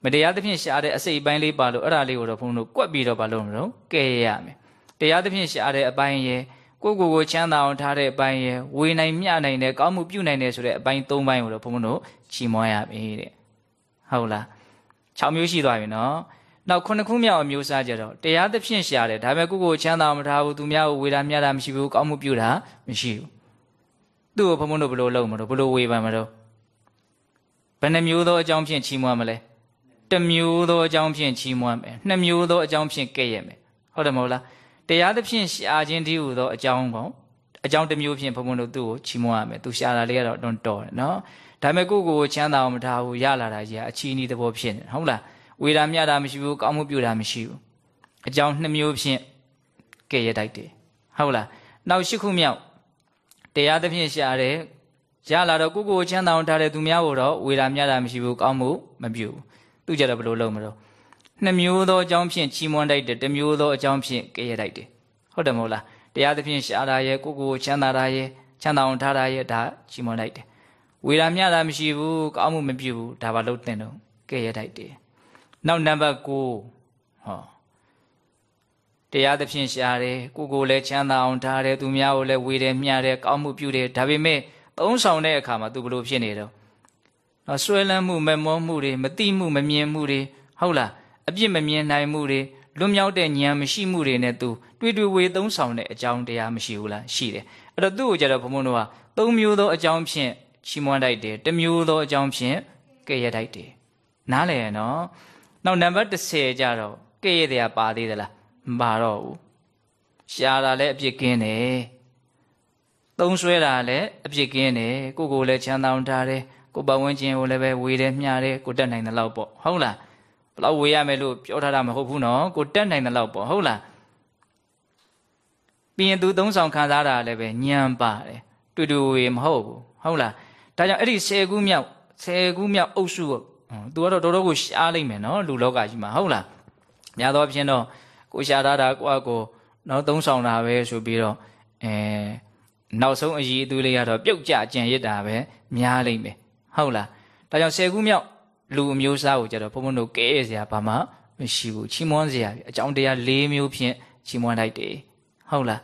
မတရားသဖြင့်ရှာတဲ့အစိတ်အပိုင်းလေးပါလို့အဲ့ဒါလေးကိုတော့ဘုန်းတို့ကွက်ပြီးတော့ဘာလို့မလို့ကဲရရမယ်တရားသဖြင့်ရှာတဲ့အပိုင်းရဲ့ကိုကိုကိုချမ်းသာအောင်ထားတဲ့အပိုင်းရဲ့ဝေနိုင်မျှနိုင်တဲ့ကောင်းမှုပြုနိုင်တဲ့ဆိုတဲ့အပိုင်း၃ပိုင်းကိုတော့ဘုန်းတို့ချီးမွမ်းရပြီတဲ့ဟုတ်လား6မျိုးရှိသွားပြီနော်နောက်ခုနှစ်ခုမြောက်အမျိုးအစားကြတော့တရားသဖြင့်ရှာတယ်ဒါပေမဲ့ကိုကိုချမ်းသာမထားဘူးသူများကိုဝေတာမျှတာမရှိဘူးကောင်းမှုပြုတာမရှိဘူးသူ့ကိုဘုန်းတို့ဘယ်လိုလုပ်မလို့ဘယ်လိုဝေဖန်မလို့ဘယ်နှမျိုးသောအကြောင်းဖြင့်ချီးမွမ်းမလဲ တစ်မျိုးသောအကြောင်းဖြင့်ချီးမွမ်းမယ်နှစ်မျိုးသောအကြောင်းဖြင့်ကဲ့ရဲ့မယ်ဟုတ်တယ်မဟုတ်လားတရားသဖြင့်ရှာခြင်းတည်းဟူသောအကြောင်းပေါ့အကြောင်းတစ်မျိုးဖြင့်ဘုံဘုံတို့သူ့ကိုချီးမွမ်းရမယ်သူရှာတာလေးကတော့တွန်းတော်တယ်နော်ဒါပေမဲ့ကိုယ့်ကိုယ်ချမ်းသာအောင်မထားဘူးရလာတာကြီးကအချီးနီးသဘောဖြစ်နေဟုတ်လားဝေဒာမြတာမရှိဘူးကောင်းမှုပြုတာမရှိဘူးအကြောင်းနှစ်မျိုးဖြင့်ကဲ့ရဲ့တိုက်တယ်ဟုတ်လားနောက်ရှိခုမြောက်တရားသဖြင့်ရှာတယ်ရလာတော့ကိုယ့်ကိုယ်ချမ်းသာအောင်ထားတဲ့သူများကိုတော့ဝေဒာမြတာမရှိဘူးကောင်းမှုမပြုဘူး သူကြတော့ဘယ်လိုလုပ်မလို့နှစ်မျိုးသောအကြောင်းဖြင့်ချီးမွမ်းတိုက်တယ်တစ်မျိုးသောအကြောင်းဖြင့်ကဲ့ရဲ့တိုက်တယ်ဟုတ်တယ်မဟုတ်လားတရားသဖြင့်ရှားတာရဲ့ကိုကိုချမ်းသာတာရဲ့ချမ်းသာအောင်ထားတာရဲ့ဒါချီးမွမ်းတိုက်တယ်ဝေဒာမျှတာမရှိဘူးကောင်းမှုမပြုဘူးဒါဘာလို့တင်တော့ကဲ့ရဲ့တိုက်တယ်နောက်နံပါတ်9ဟောတရားသဖြင့်ရှားတယ်ကိုကိုလည်းချမ်းသာအောင်ထားတယ်သူများကိုလည်းဝေတယ်မျှတယ်ကောင်းမှုပြုတယ်ဒါပေမဲ့သုံးဆောင်တဲ့အခါမှာသူဘလို့ဖြစ်နေတော့ နော်ဆွဲလန်းမှုမမောမှုတွေမတိမှုမမြင်မှုတွေဟုတ်လားအပြစ်မမြင်နိုင်မှုတွေလွတ်မြောက်တဲ့ဉာဏ်မရှိမှုတွေနဲ့သူတွေ့တွေ့ဝေသုံးဆောင်တဲ့အကြောင်းတရားမရှိဘူးလားရှိတယ်အဲ့တော့သူ့ကိုကြတော့ဘုံဘုံတို့ကသုံးမျိုးသောအကြောင်းဖြင့်ချီးမွမ်းတိုက်တယ်တမျိုးသောအကြောင်းဖြင့်ကဲ့ရဲ့တိုက်တယ်နားလည်ရနော်နောက်နံပါတ်30ကြတော့ကဲ့ရဲ့တရားပါသေးသလားမပါတော့ဘူးရှားတာလည်းအပြစ်ကင်းတယ်သုံးဆွဲတာလည်းအပြစ်ကင်းတယ်ကိုကိုလည်းချမ်းသာအောင်ထားတယ် ကိုပတ်ဝန်းကျင်ကိုလည်းပဲဝေတယ်မျှတယ်ကိုတက်နိုင်တဲ့လောက်ပေါ့ဟုတ်လားဘလောက်ဝေရမယ်လို့ပြောထားတာမဟုတ်ဘူးနော်ကိုတက်နိုင်တဲ့လောက်ပေါ့ဟုတ်လားပြီးရင်သူသုံးဆောင်ခံစားတာလည်းပဲညံပါတယ်တူတူဝေမဟုတ်ဘူးဟုတ်လားဒါကြောင့်အဲ့ဒီ10ခုမြောက်10ခုမြောက်အုပ်စုကိုသူကတော့တော်တော်ကိုရှားလိုက်မယ်နော်လူလောကကြီးမှာဟုတ်လားများသောအားဖြင့်တော့ကိုရှားထားတာကိုယ့်အကိုနော်သုံးဆောင်တာပဲဆိုပြီးတော့အဲနောက်ဆုံးအည်အသွေးလေးကတော့ပြုတ်ကြကြံရစ်တာပဲများလိမ့်မယ် ဟုတ်လားဒါကြောင့်10ခုမြောက်လူအမျိုးအစားကိုကြတော့ဘုံဘုံတို့ကဲရစရာဘာမှမရှိဘူးချီးမွမ်းစရာအကြောင်းတရား၄မျိုးဖြင့်ချီးမွမ်းလိုက်တယ်ဟုတ်လား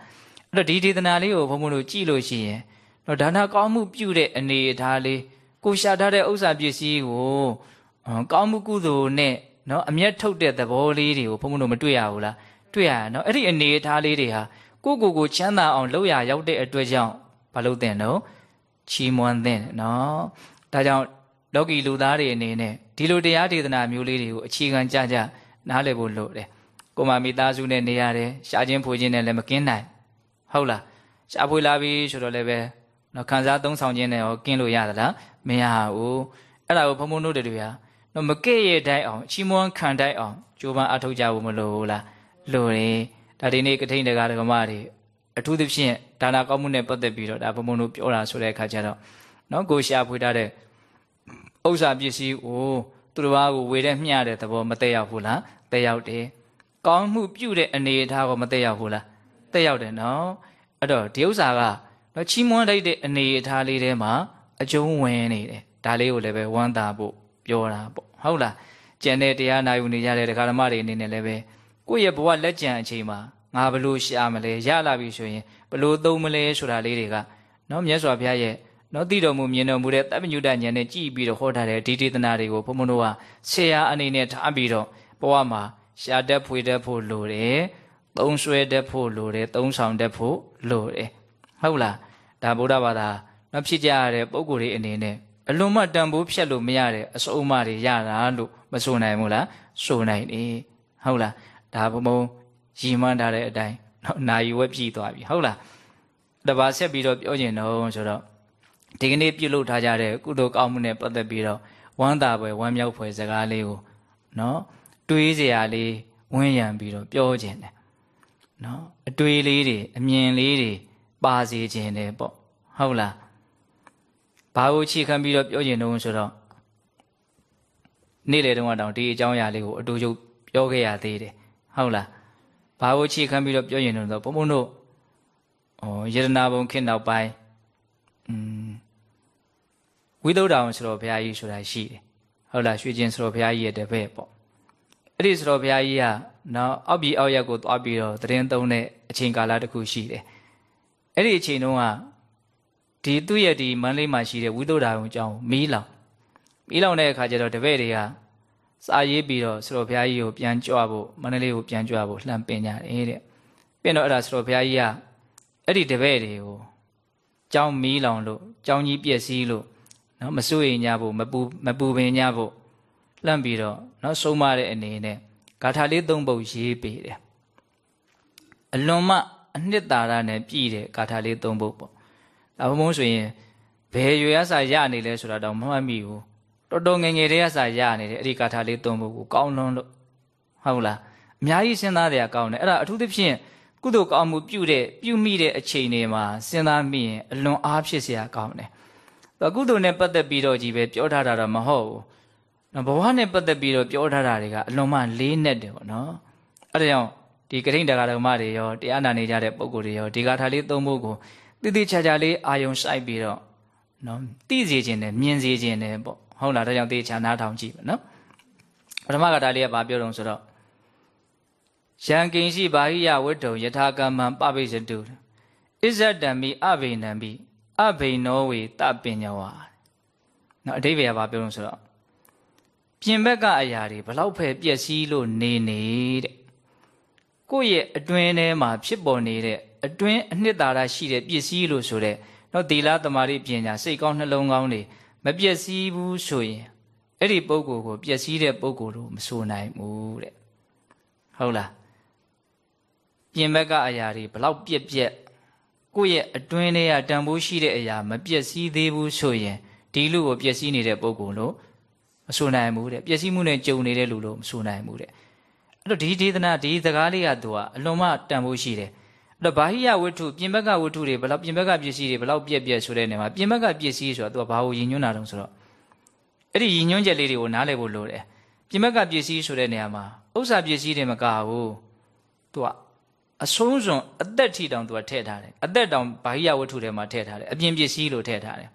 အဲ့တော့ဒီဒေသနာလေးကိုဘုံဘုံတို့ကြည့်လို့ရှိရင်တော့ဒါနကောင်းမှုပြုတဲ့အနေအထားလေးကိုရှာထားတဲ့ဥစ္စာပစ္စည်းကိုကောင်းမှုကုသိုလ်နဲ့နော်အမျက်ထုတ်တဲ့သဘောလေးတွေကိုဘုံဘုံတို့မတွေ့ရဘူးလားတွေ့ရနော်အဲ့ဒီအနေအထားလေးတွေဟာကိုကိုကိုချမ်းသာအောင်လုပ်ရရောက်တဲ့အတွက်ကြောင့်ဘာလို့တဲ့နော်ချီးမွမ်းတဲ့နော် ဒါကြောင့်လောကီလူသားတွေအနေနဲ့ဒီလိုတရားဒေသနာမျိုးလေးတွေကိုအခြေခံကြကြနားလည်ဖို့လိုတယ်ကိုမမိသားစုနဲ့နေရတယ်ရှားချင်းဖွေချင်းနဲ့လည်းမကင်းနိုင်ဟုတ်လားရှားဖွေလာပြီဆိုတော့လည်းပဲနော်ခံစားသုံးဆောင်ခြင်းနဲ့ရောကင်းလို့ရသလားမရဘူးအဲ့ဒါကိုဘုံဘုံတို့တွေဟာနော်မကဲ့ရဲ့တိုင်းအောင်ချီးမွမ်းခံတိုင်းအောင်ကြိုးပမ်းအထောက်ကြဖို့မလိုဘူးလားလိုတယ်ဒါဒီနေ့ကထိန်တကာဒကမတွေအထူးသဖြင့်ဒါနာကောင်းမှုနဲ့ပတ်သက်ပြီးတော့ဒါဘုံဘုံတို့ပြောတာဆိုတဲ့အခါကျတော့နော်ကိုရှာဖွေထားတဲ့ ဥစ္စာပစ္စည်းကိုသူတစ်ပါးကိုဝေတဲ့မျှတဲ့သဘောမတက်ရောက်ဘူးလားတက်ရောက်တယ်ကောင်းမှုပြုတဲ့အနေအထားကိုမတက်ရောက်ဘူးလားတက်ရောက်တယ်နော်အဲ့တော့ဒီဥစ္စာကနော်ချီးမွမ်းလိုက်တဲ့အနေအထားလေးထဲမှာအကျုံးဝင်နေတယ်ဒါလေးကိုလည်းပဲဝမ်းသာဖို့ပြောတာပေါ့ဟုတ်လားကျန်တဲ့တရားနာယူနေကြတဲ့ဒကာဓမ္မတွေအနေနဲ့လည်းပဲကိုယ့်ရဲ့ဘဝလက်ကျန်အချိန်မှာငါဘလို့ရှာမလဲရလာပြီဆိုရင်ဘလို့သုံးမလဲဆိုတာလေးတွေကနော်မြတ်စွာဘုရားရဲ့ နော်သိတော်မူမြင်တော်မူတဲ့တပ္ပညုတဉာဏ်နဲ့ကြည်ပြီးတော့ဟောထားတဲ့ဒီဒေသနာတွေကိုဘုံဘုံတို့ကဆရာအနေနဲ့ထားပြီးတော့ဘဝမှာရှာတတ်ဖွေတတ်ဖို့လိုတယ်သုံးဆွဲတတ်ဖို့လိုတယ်သုံးဆောင်တတ်ဖို့လိုတယ်ဟုတ်လားဒါဗုဒ္ဓဘာသာနော်ဖြစ်ကြရတဲ့ပုံကိုယ်တွေအနေနဲ့အလွန်မှတန်ဖိုးဖြတ်လို့မရတဲ့အစုံအမတွေရတာလို့မဆိုနိုင်ဘူးလားဆိုနိုင်တယ်ဟုတ်လားဒါဘုံဘုံရည်မှန်းထားတဲ့အတိုင်းနော်နာယူဝက်ပြည်သွားပြီဟုတ်လားတပါဆက်ပြီးတော့ပြောကျင်တော့ဆိုတော့ ဒီကနေ့ပြုလုပ်ထားကြတဲ့ကုသိုလ်ကောင်းမှုနဲ့ပတ်သက်ပြီးတော့ဝမ်းသာပွဲဝမ်းမြောက်ဖွယ်စကားလေးကိုနော်တွေးစရာလေးဝန်းရံပြီးတော့ပြောကျင်တယ်နော်အတွေးလေးတွေအမြင်လေးတွေပါစေခြင်းတယ်ပေါ့ဟုတ်လားဘာကိုခြေခံပြီးတော့ပြောကျင်တော့ဆိုတော့နေ့လေတုန်းကတောင်ဒီအကြောင်းအရာလေးကိုအတူတူပြောခဲ့ရသေးတယ်ဟုတ်လားဘာကိုခြေခံပြီးတော့ပြောရင်တော့ဘုံဘုံတို့ဩယတနာဘုံခေတ်နောက်ပိုင်းอืม ဝိသုဒ္ဓအောင်ဆိုတော့ဘုရားကြီးဆိုတာရှိတယ်ဟုတ်လားရွှေကျင်ဆိုတော့ဘုရားကြီးရဲ့တပည့်ပေါ့အဲ့ဒီဆိုတော့ဘုရားကြီးကနော်အောက်ပြည်အောက်ရက်ကိုသွားပြီးတော့တရင်သုံးတဲ့အချိန်ကာလတစ်ခုရှိတယ်အဲ့ဒီအချိန်တုန်းကဒီသူ့ရဲ့ဒီမန္တလေးမှာရှိတဲ့ဝိသုဒ္ဓအောင်အကြောင်းမီးလောင်မီးလောင်တဲ့အခါကျတော့တပည့်တွေကစာရေးပြီးတော့ဆရာဘုရားကြီးကိုပြန်ကြွဖို့မန္တလေးကိုပြန်ကြွဖို့လှမ်းပင်ကြတယ်တဲ့ပြင်တော့အဲ့ဒါဆရာဘုရားကြီးကအဲ့ဒီတပည့်တွေကိုကြောင်းမီးလောင်လို့ကြောင်းကြီးပြက်စီးလို့ နော်မစိုးရင်ညဖို့မပူမပူပင်ညဖို့လှမ်းပြီးတော့နော်ဆုံးမတဲ့အနေနဲ့ဂါထာလေးသုံးပုဒ်ရေးပေးတယ်အလွန်မှအနှစ်သာရနဲ့ပြည်တဲ့ဂါထာလေးသုံးပုဒ်ပေါ့ဒါမှမဟုတ်ဆိုရင်ဘယ်ရွေရစာရနေလဲဆိုတာတော့မမှတ်မိဘူးတော်တော်ငယ်ငယ်တည်းကစာရနေတယ်အဲ့ဒီဂါထာလေးသုံးပုဒ်ကိုကောင်းလွန်းလို့ဟုတ်လားအများကြီးစဉ်းစားတယ်ကောင်းတယ်အဲ့ဒါအထူးသဖြင့်ကုသိုလ်ကောင်းမှုပြုတဲ့ပြုမိတဲ့အချိန်တွေမှာစဉ်းစားမိရင်အလွန်အားဖြစ်စရာကောင်းတယ်။ ကုသိုလ်နဲ့ပတ်သက်ပြီးတော့ကြီးပဲပြောထားတာတော့မဟုတ်ဘူး။နော်ဘဝနဲ့ပတ်သက်ပြီးတော့ပြောထားတာတွေကအလွန်မှလေးနက်တယ်ပေါ့နော်။အဲဒါကြောင့်ဒီကထိန်တရားဓမ္မတွေရောတရားနာနေကြတဲ့ပုံကိုယ်တွေရောဒီဂါထာလေးသုံးဖို့ကိုတိတိကျကျလေးအာယုံစိုက်ပြီးတော့နော်သိစေခြင်းနဲ့မြင်စေခြင်းနဲ့ပေါ့ဟုတ်လားဒါကြောင့်သေချာနားထောင်ကြည့်ပါနော်ပထမကဒါလေးကဘာပြောတော့ဆိုတော့ယံကိဉ္စီဘာဟိယဝတ္ထုံယထာကမ္မံပပိစတုဣဇတံမိအဘိနံမိ အဘိနောဝေတပညာဝါနော်အဓိပ္ပာယ်ကဘာပြောလို့ဆိုတော့ပြင်ဘက်ကအရာတွေဘလောက်ဖယ်ပျက်စီးလို့နေနေတဲ့ကိုယ့်ရဲ့အတွင်းထဲမှာဖြစ်ပေါ်နေတဲ့အတွင်းအနှစ်သာရရှိတဲ့ပစ္စည်းလို့ဆိုတဲ့နော်သီလသမာဓိပညာစိတ်ကောင်းနှလုံးကောင်းတွေမပျက်စီးဘူးဆိုရင်အဲ့ဒီပုဂ္ဂိုလ်ကိုပျက်စီးတဲ့ပုဂ္ဂိုလ်လို့မဆိုနိုင်ဘူးတဲ့ဟုတ်လားပြင်ဘက်ကအရာတွေဘလောက်ပြက်ပြက် ကိုယ့်ရဲ့အတွင်းထဲကတန်ဖိုးရှိတဲ့အရာမပျက်စီးသေးဘူးဆိုရင်ဒီလူကိုပျက်စီးနေတဲ့ပုဂ္ဂိုလ်လို့မဆိုနိုင်ဘူးတဲ့ပျက်စီးမှုနဲ့ကြုံနေတဲ့လူလို့မဆိုနိုင်ဘူးတဲ့အဲ့တော့ဒီဒေသနာဒီစကားလေးကသူကအလွန်မှတန်ဖိုးရှိတယ်အဲ့တော့ဘာဟိယဝတ္ထုပြင်ဘက်ကဝတ္ထုတွေဘလောက်ပြင်ဘက်ကပစ္စည်းတွေဘလောက်ပြက်ပြက်ဆိုတဲ့နေမှာပြင်ဘက်ကပစ္စည်းဆိုတာသူကဘာကိုယဉ်ညွှန်းတာတုံးဆိုတော့အဲ့ဒီယဉ်ညွှန်းချက်လေးတွေကိုနားလည်ဖို့လိုတယ်ပြင်ဘက်ကပစ္စည်းဆိုတဲ့နေရာမှာဥစ္စာပစ္စည်းတွေမကဘူးသူက အဆုံးစွန်အသက်ထီတောင်သူကထည့်ထားတယ်အသက်တောင်ဘာဟိယဝတ္ထုထဲမှာထည့်ထားတယ်အပြင်ပစ္စည်းလို့ထည့်ထားတယ်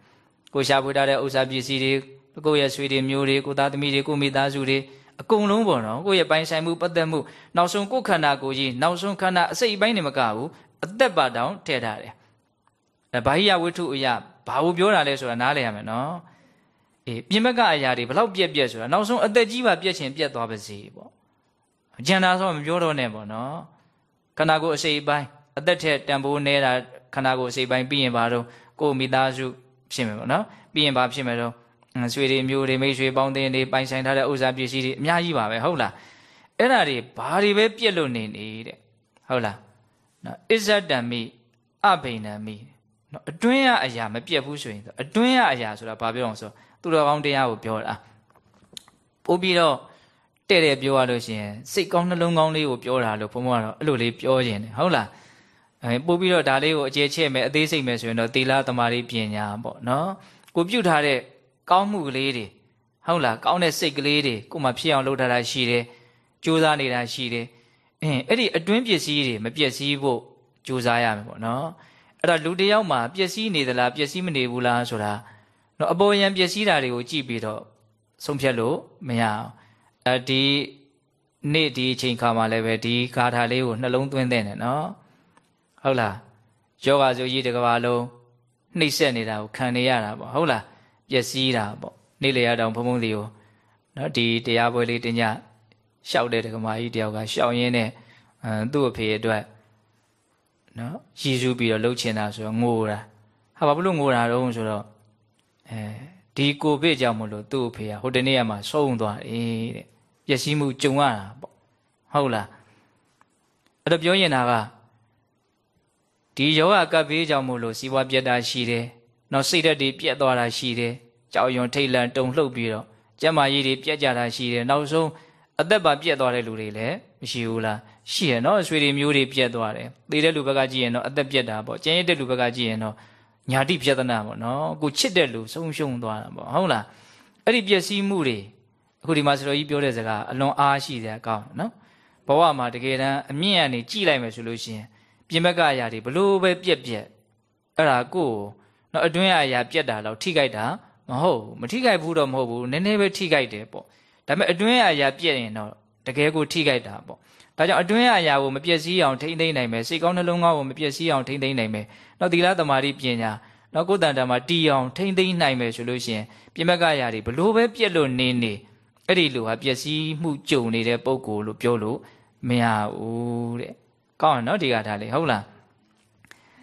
ကိုရှာဖွေထားတဲ့ဥစ္စာပစ္စည်းတွေကိုယ့်ရဲ့ဆွေတွေမျိုးတွေကိုသားသမီးတွေကိုမိသားစုတွေအကုန်လုံးပေါ့နော်ကိုယ့်ရဲ့ပိုင်ဆိုင်မှုပတ်သက်မှုနောက်ဆုံးကိုယ်ခန္ဓာကိုယ်ကြီးနောက်ဆုံးခန္ဓာအစိတ်အပိုင်းတွေမကဘူးအသက်ပါတောင်ထည့်ထားတယ်အဲဘာဟိယဝတ္ထုအရာဘာကိုပြောတာလဲဆိုတာနားလည်ရမယ်နော်အေးပြင်ဘက်ကအရာတွေဘလောက်ပြက်ပြက်ဆိုတာနောက်ဆုံးအသက်ကြီးပါပြက်ချင်ပြက်သွားပါစေပေါ့ကျန်တာဆိုမပြောတော့နဲ့ပေါ့နော် ခန္ဓာကိုယ်အစိတ်အပိုင်းအသက်ထက်တန်ဖိုးနေတာခန္ဓာကိုယ်အစိတ်ပိုင်းပြီးရင်ဘာတော့ကိုယ်မိသားစုဖြစ်မယ်ပေါ့နော်ပြီးရင်ဘာဖြစ်မယ်တော့ဆွေတွေမျိုးတွေမိတ်ဆွေပေါင်းတင်တွေပိုင်ဆိုင်ထားတဲ့ဥစ္စာပစ္စည်းတွေအများကြီးပါပဲဟုတ်လားအဲ့ဒါတွေဘာတွေပဲပြက်လို့နေနေတဲ့ဟုတ်လားနော်အစ္ဆတံမိအဘိနံမိနော်အတွင်းရအရာမပြက်ဘူးဆိုရင်အတွင်းရအရာဆိုတာဘာပြောအောင်ဆိုသူတော်ကောင်းတရားကိုပြောတာပို့ပြီးတော့ တဲ့တဲ့ပြောရလို့ရှိရင်စိတ်ကောင်းနှလုံးကောင်းလေးကိုပြောတာလို့ဘုံဘုံကတော့အဲ့လိုလေးပြောခြင်းတယ်ဟုတ်လားအဲပို့ပြီးတော့ဒါလေးကိုအကျဲချဲ့မယ်အသေးစိတ်မယ်ဆိုရင်တော့သီလသမာဓိပညာပေါ့နော်ကိုပြုတ်ထားတဲ့ကောင်းမှုကလေးတွေဟုတ်လားကောင်းတဲ့စိတ်ကလေးတွေကိုမှဖြစ်အောင်လုပ်ထားတာရှိတယ်ကြိုးစားနေတာရှိတယ်အင်းအဲ့ဒီအတွင်းပစ္စည်းတွေမပျက်စီးဖို့ကြိုးစားရမယ်ပေါ့နော်အဲ့တော့လူတယောက်မှာပျက်စီးနေသလားပျက်စီးမနေဘူးလားဆိုတာတော့အပေါ်ယံပျက်စီးတာတွေကိုကြည့်ပြီးတော့ဆုံးဖြတ်လို့မရအောင်အဲ ဒီနေ့ဒီအချိန်ခါမှာလည်းပဲဒီဂါထာလေးကိုနှလုံးသွင်းတဲ့နဲ့နော်ဟုတ်လားယောဂဆိုကြီးတကဘာလုံးနှိမ့်ဆက်နေတာကိုခံနေရတာပေါ့ဟုတ်လားပျက်စီးတာပေါ့နေ့လေရတောင်ဘုံဘုံလေးကိုနော်ဒီတရားပွဲလေးတင်ညရှောက်တဲ့ဒကမာကြီးတယောက်ကရှောက်ရင်းနဲ့အဲသူ့အဖေအတွက်နော်ရည်စူးပြီးတော့လှုပ်ချင်တာဆိုတော့ငိုတာဟာဘာလို့ငိုတာတော့ဆိုတော့အဲဒီကိုဗစ်ကြောင့်မလို့သူ့အဖေကဟိုတနေ့ကမှဆုံးသွားတယ်တဲ့ ပျက်စီးမှုကြုံရတာပေါ့ဟုတ်လားအဲ့တော့ပြောရင်တာကဒီယောဂကပ်ဘေးကြောင့်မို့လို့စီးပွားပြတ်တာရှိတယ်နောက်စိတ်ဓာတ်တွေပြက်သွားတာရှိတယ်ကြောက်ရွံထိတ်လန့်တုန်လှုပ်ပြီးတော့ကျန်းမာရေးတွေပြက်ကြတာရှိတယ်နောက်ဆုံးအသက်ပါပြက်သွားတဲ့လူတွေလည်းမရှိဘူးလားရှိရနော်ဆွေတွေမျိုးတွေပြက်သွားတယ်သေတဲ့လူဘက်ကကြည့်ရင်တော့အသက်ပြက်တာပေါ့ကျန်ရတဲ့လူဘက်ကကြည့်ရင်တော့ညာတိပြဿနာပေါ့နော်ကိုချစ်တဲ့လူဆုံးရှုံးသွားတာပေါ့ဟုတ်လားအဲ့ဒီပျက်စီးမှုတွေ အခုဒီမှာဆရာကြီးပြောတဲ့စကားအလွန်အားရှိတဲ့အကောင်းနော်ဘဝမှာတကယ်တမ်းအမြင့်ကနေကြည်လိုက်မယ်ဆိုလို့ရှိရင်ပြင်ဘက်ကအရာတွေဘလို့ပဲပြက်ပြက်အဲ့ဒါကိုနော်အတွင်းအရာပြက်တာတော့ထိကြိုက်တာမဟုတ်မထိကြိုက်ဘူးတော့မဟုတ်ဘူးနည်းနည်းပဲထိကြိုက်တယ်ပေါ့ဒါပေမဲ့အတွင်းအရာပြက်ရင်တော့တကယ်ကိုထိကြိုက်တာပေါ့ဒါကြောင့်အတွင်းအရာကိုမပြည့်စည်အောင်ထိမ့်သိမ့်နိုင်မယ်စိတ်ကောင်းနှလုံးကောင်းကိုမပြည့်စည်အောင်ထိမ့်သိမ့်နိုင်မယ်နောက်သီလသမာဓိပညာနောက်ကိုယ်တန်တာမှာတီအောင်ထိမ့်သိမ့်နိုင်မယ်ဆိုလို့ရှိရင်ပြင်ဘက်ကအရာတွေဘလို့ပဲပြက်လို့နေနေ အဲ့ဒီလူဟာပျက်စီးမှုကြုံနေတဲ့ပုံကိုလို့ပြောလို့မရဘူးတဲ့ကောင်းရနော်ဒီကထားလေဟုတ်လား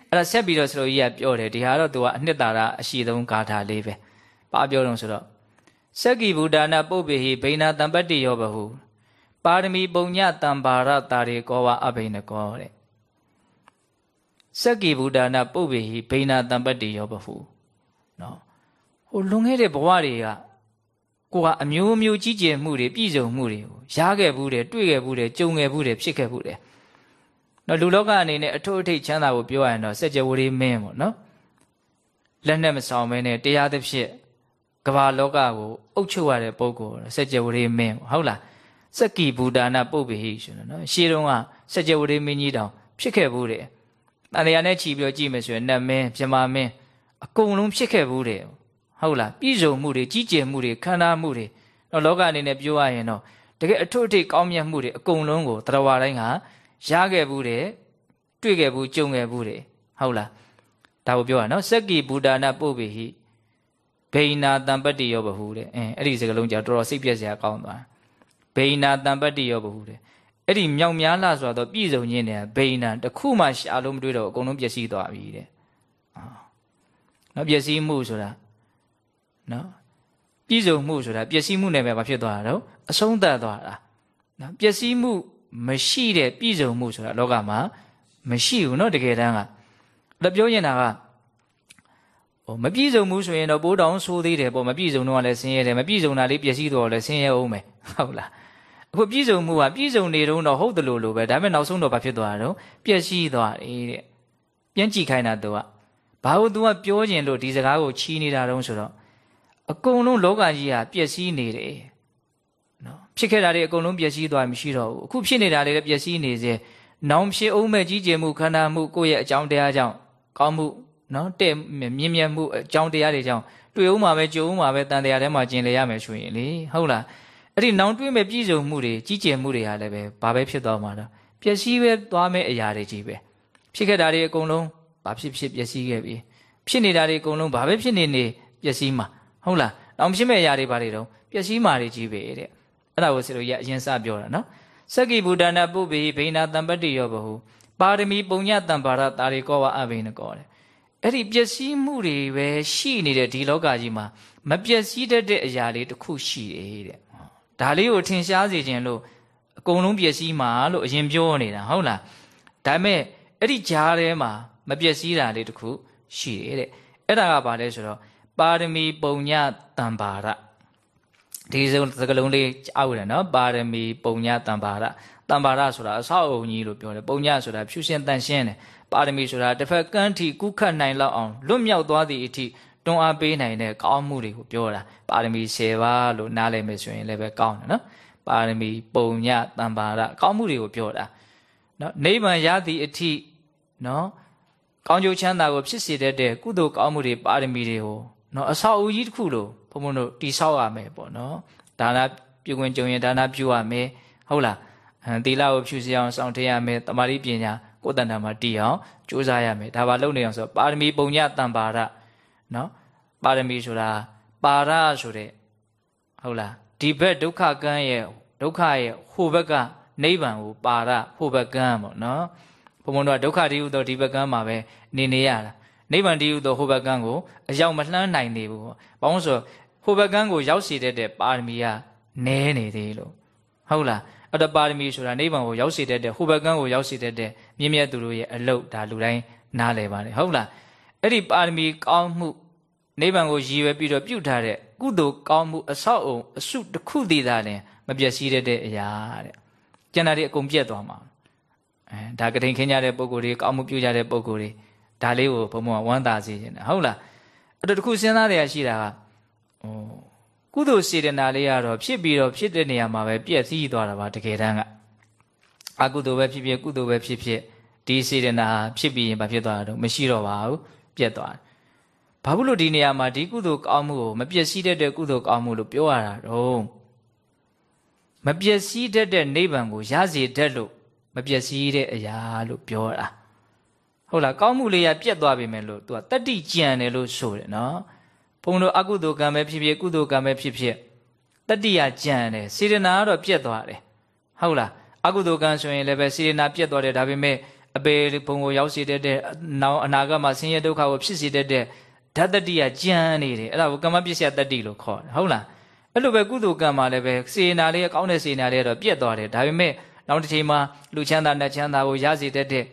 အဲ့ဒါဆက်ပြီးတော့ဆရာကြီးကပြောတယ်ဒီဟာတော့သူကအနှစ်သာရအရှိဆုံးဂါထာလေးပဲဘာပြောတော့ဆိုတော့စက္ကိဗုဒ္ဓနာပုပ္ပေဟိဘိနာတံပတ္တိယောဘဟုပါရမီပုံညတံပါရတာရေကောဝအဘိနကောတဲ့စက္ကိဗုဒ္ဓနာပုပ္ပေဟိဘိနာတံပတ္တိယောဘဟုနော်ဟိုလွန်ခဲ့တဲ့ဘဝတွေက ကိုကအမျိုးမျိုးကြီးကျယ်မှုတွေပြည့်စုံမှုတွေကိုရခဲ့ဘူးတယ်တွေ့ခဲ့ဘူးတယ်ကြုံခဲ့ဘူးတယ်ဖြစ်ခဲ့ဘူးတယ်နော်လူလောကအနေနဲ့အထွတ်အထိပ်ချမ်းသာကိုပြောရရင်တော့စัจ java လေးမင်းပေါ့နော်လက်နဲ့မဆောင်မဲနဲ့တရားသဖြင့်ကဘာလောကကိုအုပ်ချုပ်ရတဲ့ပုဂ္ဂိုလ်စัจ java လေးမင်းပေါ့ဟုတ်လားစက္ကိဘူဒါနာပုပ္ပေဟိဆိုတော့နော်ရှေးတုန်းကစัจ java လေးမင်းကြီးတောင်ဖြစ်ခဲ့ဘူးတယ်တန်တရားနဲ့ခြီးပြီးတော့ကြည့်မယ်ဆိုရင်နတ်မင်းပြမမင်းအကုန်လုံးဖြစ်ခဲ့ဘူးတယ် ဟုတ်လားပြည့်စုံမှုတွေကြီးကျယ်မှုတွေခန္ဓာမှုတွေတော့လောကအနေနဲ့ပြောရရင်တော့တကယ်အထွတ်အထိပ်ကောင်းမြတ်မှုတွေအကုန်လုံးကိုတရားတိုင်းကရခဲ့ဘူးတယ်တွေ့ခဲ့ဘူးကြုံခဲ့ဘူးတယ်ဟုတ်လားဒါကိုပြောရနော်စက္ကိဘူဒါနာပုပ္ပိဟိဘိနာတံပတ္တိယောဘဟုတဲ့အင်းအဲ့ဒီစကားလုံးကြောင့်တော်တော်စိတ်ပြည့်စရာကောင်းသွားဘိနာတံပတ္တိယောဘဟုတဲ့အဲ့ဒီမြောက်များလားဆိုတော့ပြည်စုံခြင်းတဲ့ဘိနာတခုမှရှာလို့မတွေ့တော့အကုန်လုံးပျက်စီးသွားပြီတဲ့နော်ပျက်စီးမှုဆိုတာ နော်ပြည့်စုံမှုဆိုတာပျက်စီးမှုနဲ့ပဲမဖြစ်သွားတာတော့အဆုံးသတ်သွားတာနော်ပျက်စီးမှုမရှိတဲ့ပြည့်စုံမှုဆိုတာလောကမှာမရှိဘူးနော်တကယ်တမ်းကဒါပြောရင်တာကဟိုမပြည့်စုံဘူးဆိုရင်တော့ပိုးတောင်ဆိုးသေးတယ်ပေါ့မပြည့်စုံတော့လည်းဆင်းရဲတယ်မပြည့်စုံတာလေးပျက်စီးတော့လည်းဆင်းရဲအောင်ပဲဟုတ်လားအခုပြည့်စုံမှုကပြည့်စုံနေတော့တော့ဟုတ်တယ်လို့လို့ပဲဒါပေမဲ့နောက်ဆုံးတော့ဘာဖြစ်သွားတာတော့ပျက်စီးသွားတယ်တဲ့ပြန်ကြည့်ခိုင်းတာတော့ဘာလို့ तू ကပြောကျင်လို့ဒီစကားကိုချီးနေတာတုံးဆိုတော့ အကုန်လုံးလောကကြီးဟာပျက်စီးနေတယ်နော်ဖြစ်ခဲ့တာတွေအကုန်လုံးပျက်စီးသွားမှရှိတော့ဘူးအခုဖြစ်နေတာတွေလည်းပျက်စီးနေစေနောင်ဖြစ်အောင်မဲ့ကြီးကျယ်မှုခန္ဓာမှုကိုယ့်ရဲ့အကြောင်းတရားကြောင့်ကောင်းမှုနော်တဲ့မြင့်မြတ်မှုအကြောင်းတရားတွေကြောင့်တွေ့အောင်မှာပဲကြုံအောင်မှာပဲတန်တရားထဲမှာကျင်လေရမယ်ဆိုရင်လေဟုတ်လားအဲ့ဒီနောင်တွေ့မဲ့ပြည်စုံမှုတွေကြီးကျယ်မှုတွေဟာလည်းပဲဘာပဲဖြစ်သွားမှာတော့ပျက်စီးပဲသွားမဲ့အရာတွေကြီးပဲဖြစ်ခဲ့တာတွေအကုန်လုံးဘာဖြစ်ဖြစ်ပျက်စီးခဲ့ပြီဖြစ်နေတာတွေအကုန်လုံးဘာပဲဖြစ်နေနေပျက်စီးမှာ ဟုတ်လားနောင်ဖြစ်မဲ့အရာတွေဘာတွေတော့ပျက်စီးမှာတွေကြီးပဲတဲ့အဲ့ဒါကိုဆရာတို့ရအရင်စပြောတာနော်စက္ကိဘူဒနာပုပ္ပေဘိနာတံပတ္တိယောဘဟုပါရမီပုံညတံပါရတာရီကောဝအဘိနကောတဲ့အဲ့ဒီပျက်စီးမှုတွေပဲရှိနေတဲ့ဒီလောကကြီးမှာမပျက်စီးတတ်တဲ့အရာလေးတစ်ခုရှိတယ်တဲ့ဒါလေးကိုထင်ရှားစေခြင်းလို့အကုန်လုံးပျက်စီးမှာလို့အရင်ပြောနေတာဟုတ်လားဒါပေမဲ့အဲ့ဒီကြားထဲမှာမပျက်စီးတာလေးတစ်ခုရှိတယ်တဲ့အဲ့ဒါကဘာလဲဆိုတော့ ပါရမီပုံညတံပါရဒီစကလုံးလေးအောက်တယ်နော်ပါရမီပုံညတံပါရတံပါရဆိုတာအဆောက်အုံကြီးလို့ပြောတယ်ပုံညဆိုတာဖြူရှင်တန်ရှင်းတယ်ပါရမီဆိုတာတစ်ဖက်ကန်းထီကုခတ်နိုင်လောက်အောင်လွတ်မြောက်သွားသည့်အထိတွန်းအားပေးနိုင်တဲ့ကောင်းမှုတွေကိုပြောတာပါရမီ10ပါးလို့နားလည်မယ်ဆိုရင်လည်းပဲကောင်းတယ်နော်ပါရမီပုံညတံပါရကောင်းမှုတွေကိုပြောတာနော်နိဗ္ဗာန်ရသည့်အထိနော်ကောင်းကျိုးချမ်းသာကိုဖြစ်စေတတ်တဲ့ကုသိုလ်ကောင်းမှုတွေပါရမီတွေကို နော်အဆောက်အဦကြီးတစ်ခုလို့ဘုံဘုံတို့တိဆောက်ရမယ်ပေါ့နော်ဒါနပြုခွင့်ကြုံရင်ဒါနပြုရမယ်ဟုတ်လားသီလကိုဖြူစအောင်စောင့်ထရရမယ်တမာတိပညာကိုယ်တန်တာမှာတည်အောင်ကြိုးစားရမယ်ဒါပါလုပ်နေအောင်ဆိုပါရမီပုံညတံပါရနော်ပါရမီဆိုတာပါရဆိုတဲ့ဟုတ်လားဒီဘက်ဒုက္ခကံရဲ့ဒုက္ခရဲ့ဟိုဘက်ကနိဗ္ဗာန်ကိုပါရဟိုဘက်ကံပေါ့နော်ဘုံဘုံတို့ကဒုက္ခတည်းဟူသောဒီဘက်ကံမှာပဲနေနေရတာ နိဗ္ဗာန်တည်းဟူသောဟိုဘက်ကံကိုအရောက်မလှမ်းနိုင်သေးဘူးပေါ့ဘာလို့ဆိုဟိုဘက်ကံကိုရောက်စေတတ်တဲ့ပါရမီကနည်းနေသေးလို့ဟုတ်လားအဲ့တော့ပါရမီဆိုတာနိဗ္ဗာန်ကိုရောက်စေတတ်တဲ့ဟိုဘက်ကံကိုရောက်စေတတ်တဲ့မြင့်မြတ်သူတို့ရဲ့အလုတ်ဒါလူတိုင်းနားလည်ပါတယ်ဟုတ်လားအဲ့ဒီပါရမီကောင်းမှုနိဗ္ဗာန်ကိုရည်ရွယ်ပြီးတော့ပြုထားတဲ့ကုသိုလ်ကောင်းမှုအဆောက်အုံအစုတစ်ခုတည်တာလည်းမပျက်စီးတဲ့အရာတဲ့ကျန်တာတွေအကုန်ပြတ်သွားမှာအဲဒါကတိန်ခင်းကြတဲ့ပုံကိုယ်တွေကောင်းမှုပြုကြတဲ့ပုံကိုယ်တွေ ဒါလေးကိုဘုံဘုံကဝမ်းသာစေခြင်းတယ်ဟုတ်လားအဲ့တော့တခုစဉ်းစားရရှိတာကဟိုကုသိုလ်စေတနာလေးကတော့ဖြစ်ပြီးတော့ဖြစ်တဲ့နေရာမှာပဲပြည့်စည်သွားတာပါတကယ်တမ်းကအကုသိုလ်ပဲဖြစ်ဖြစ်ကုသိုလ်ပဲဖြစ်ဖြစ်ဒီစေတနာဖြစ်ပြီးရင်ဘာဖြစ်သွားတာတော့မရှိတော့ပါဘူးပြတ်သွားတယ်ဘာဖြစ်လို့ဒီနေရာမှာဒီကုသိုလ်ကောင်းမှုကိုမပြည့်စည်တတ်တဲ့ကုသိုလ်ကောင်းမှုလို့ပြောရတာတော့မပြည့်စည်တတ်တဲ့နိဗ္ဗာန်ကိုရစေတတ်လို့မပြည့်စည်တဲ့အရာလို့ပြောတာ ဟုတ်လားကောင်းမှုလေးရပြတ်သွားပြီမယ်လို့ तू ကတတိကြံတယ်လို့ဆိုတယ်နော်ဘုံတို့အကုသိုလ်ကံပဲဖြစ်ဖြစ်ကုသိုလ်ကံပဲဖြစ်ဖြစ်တတိယကြံတယ်စေတနာကတော့ပြတ်သွားတယ်ဟုတ်လားအကုသိုလ်ကံဆိုရင်လည်းပဲစေတနာပြတ်သွားတယ်ဒါပေမဲ့အပေဘုံကိုရောက်စေတတ်တဲ့နောက်အနာဂတ်မှာဆင်းရဲဒုက္ခကိုဖြစ်စေတတ်တဲ့ဓာတ်တတိယကြံနေတယ်အဲ့ဒါကိုကမ္မပစ္စယတတိလို့ခေါ်တယ်ဟုတ်လားအဲ့လိုပဲကုသိုလ်ကံမှာလည်းပဲစေနာလေးကောင်းတဲ့စေနာလေးတော့ပြတ်သွားတယ်ဒါပေမဲ့နောက်တစ်ချိန်မှာလူချမ်းသာနဲ့ချမ်းသာကိုရစေတတ်တဲ့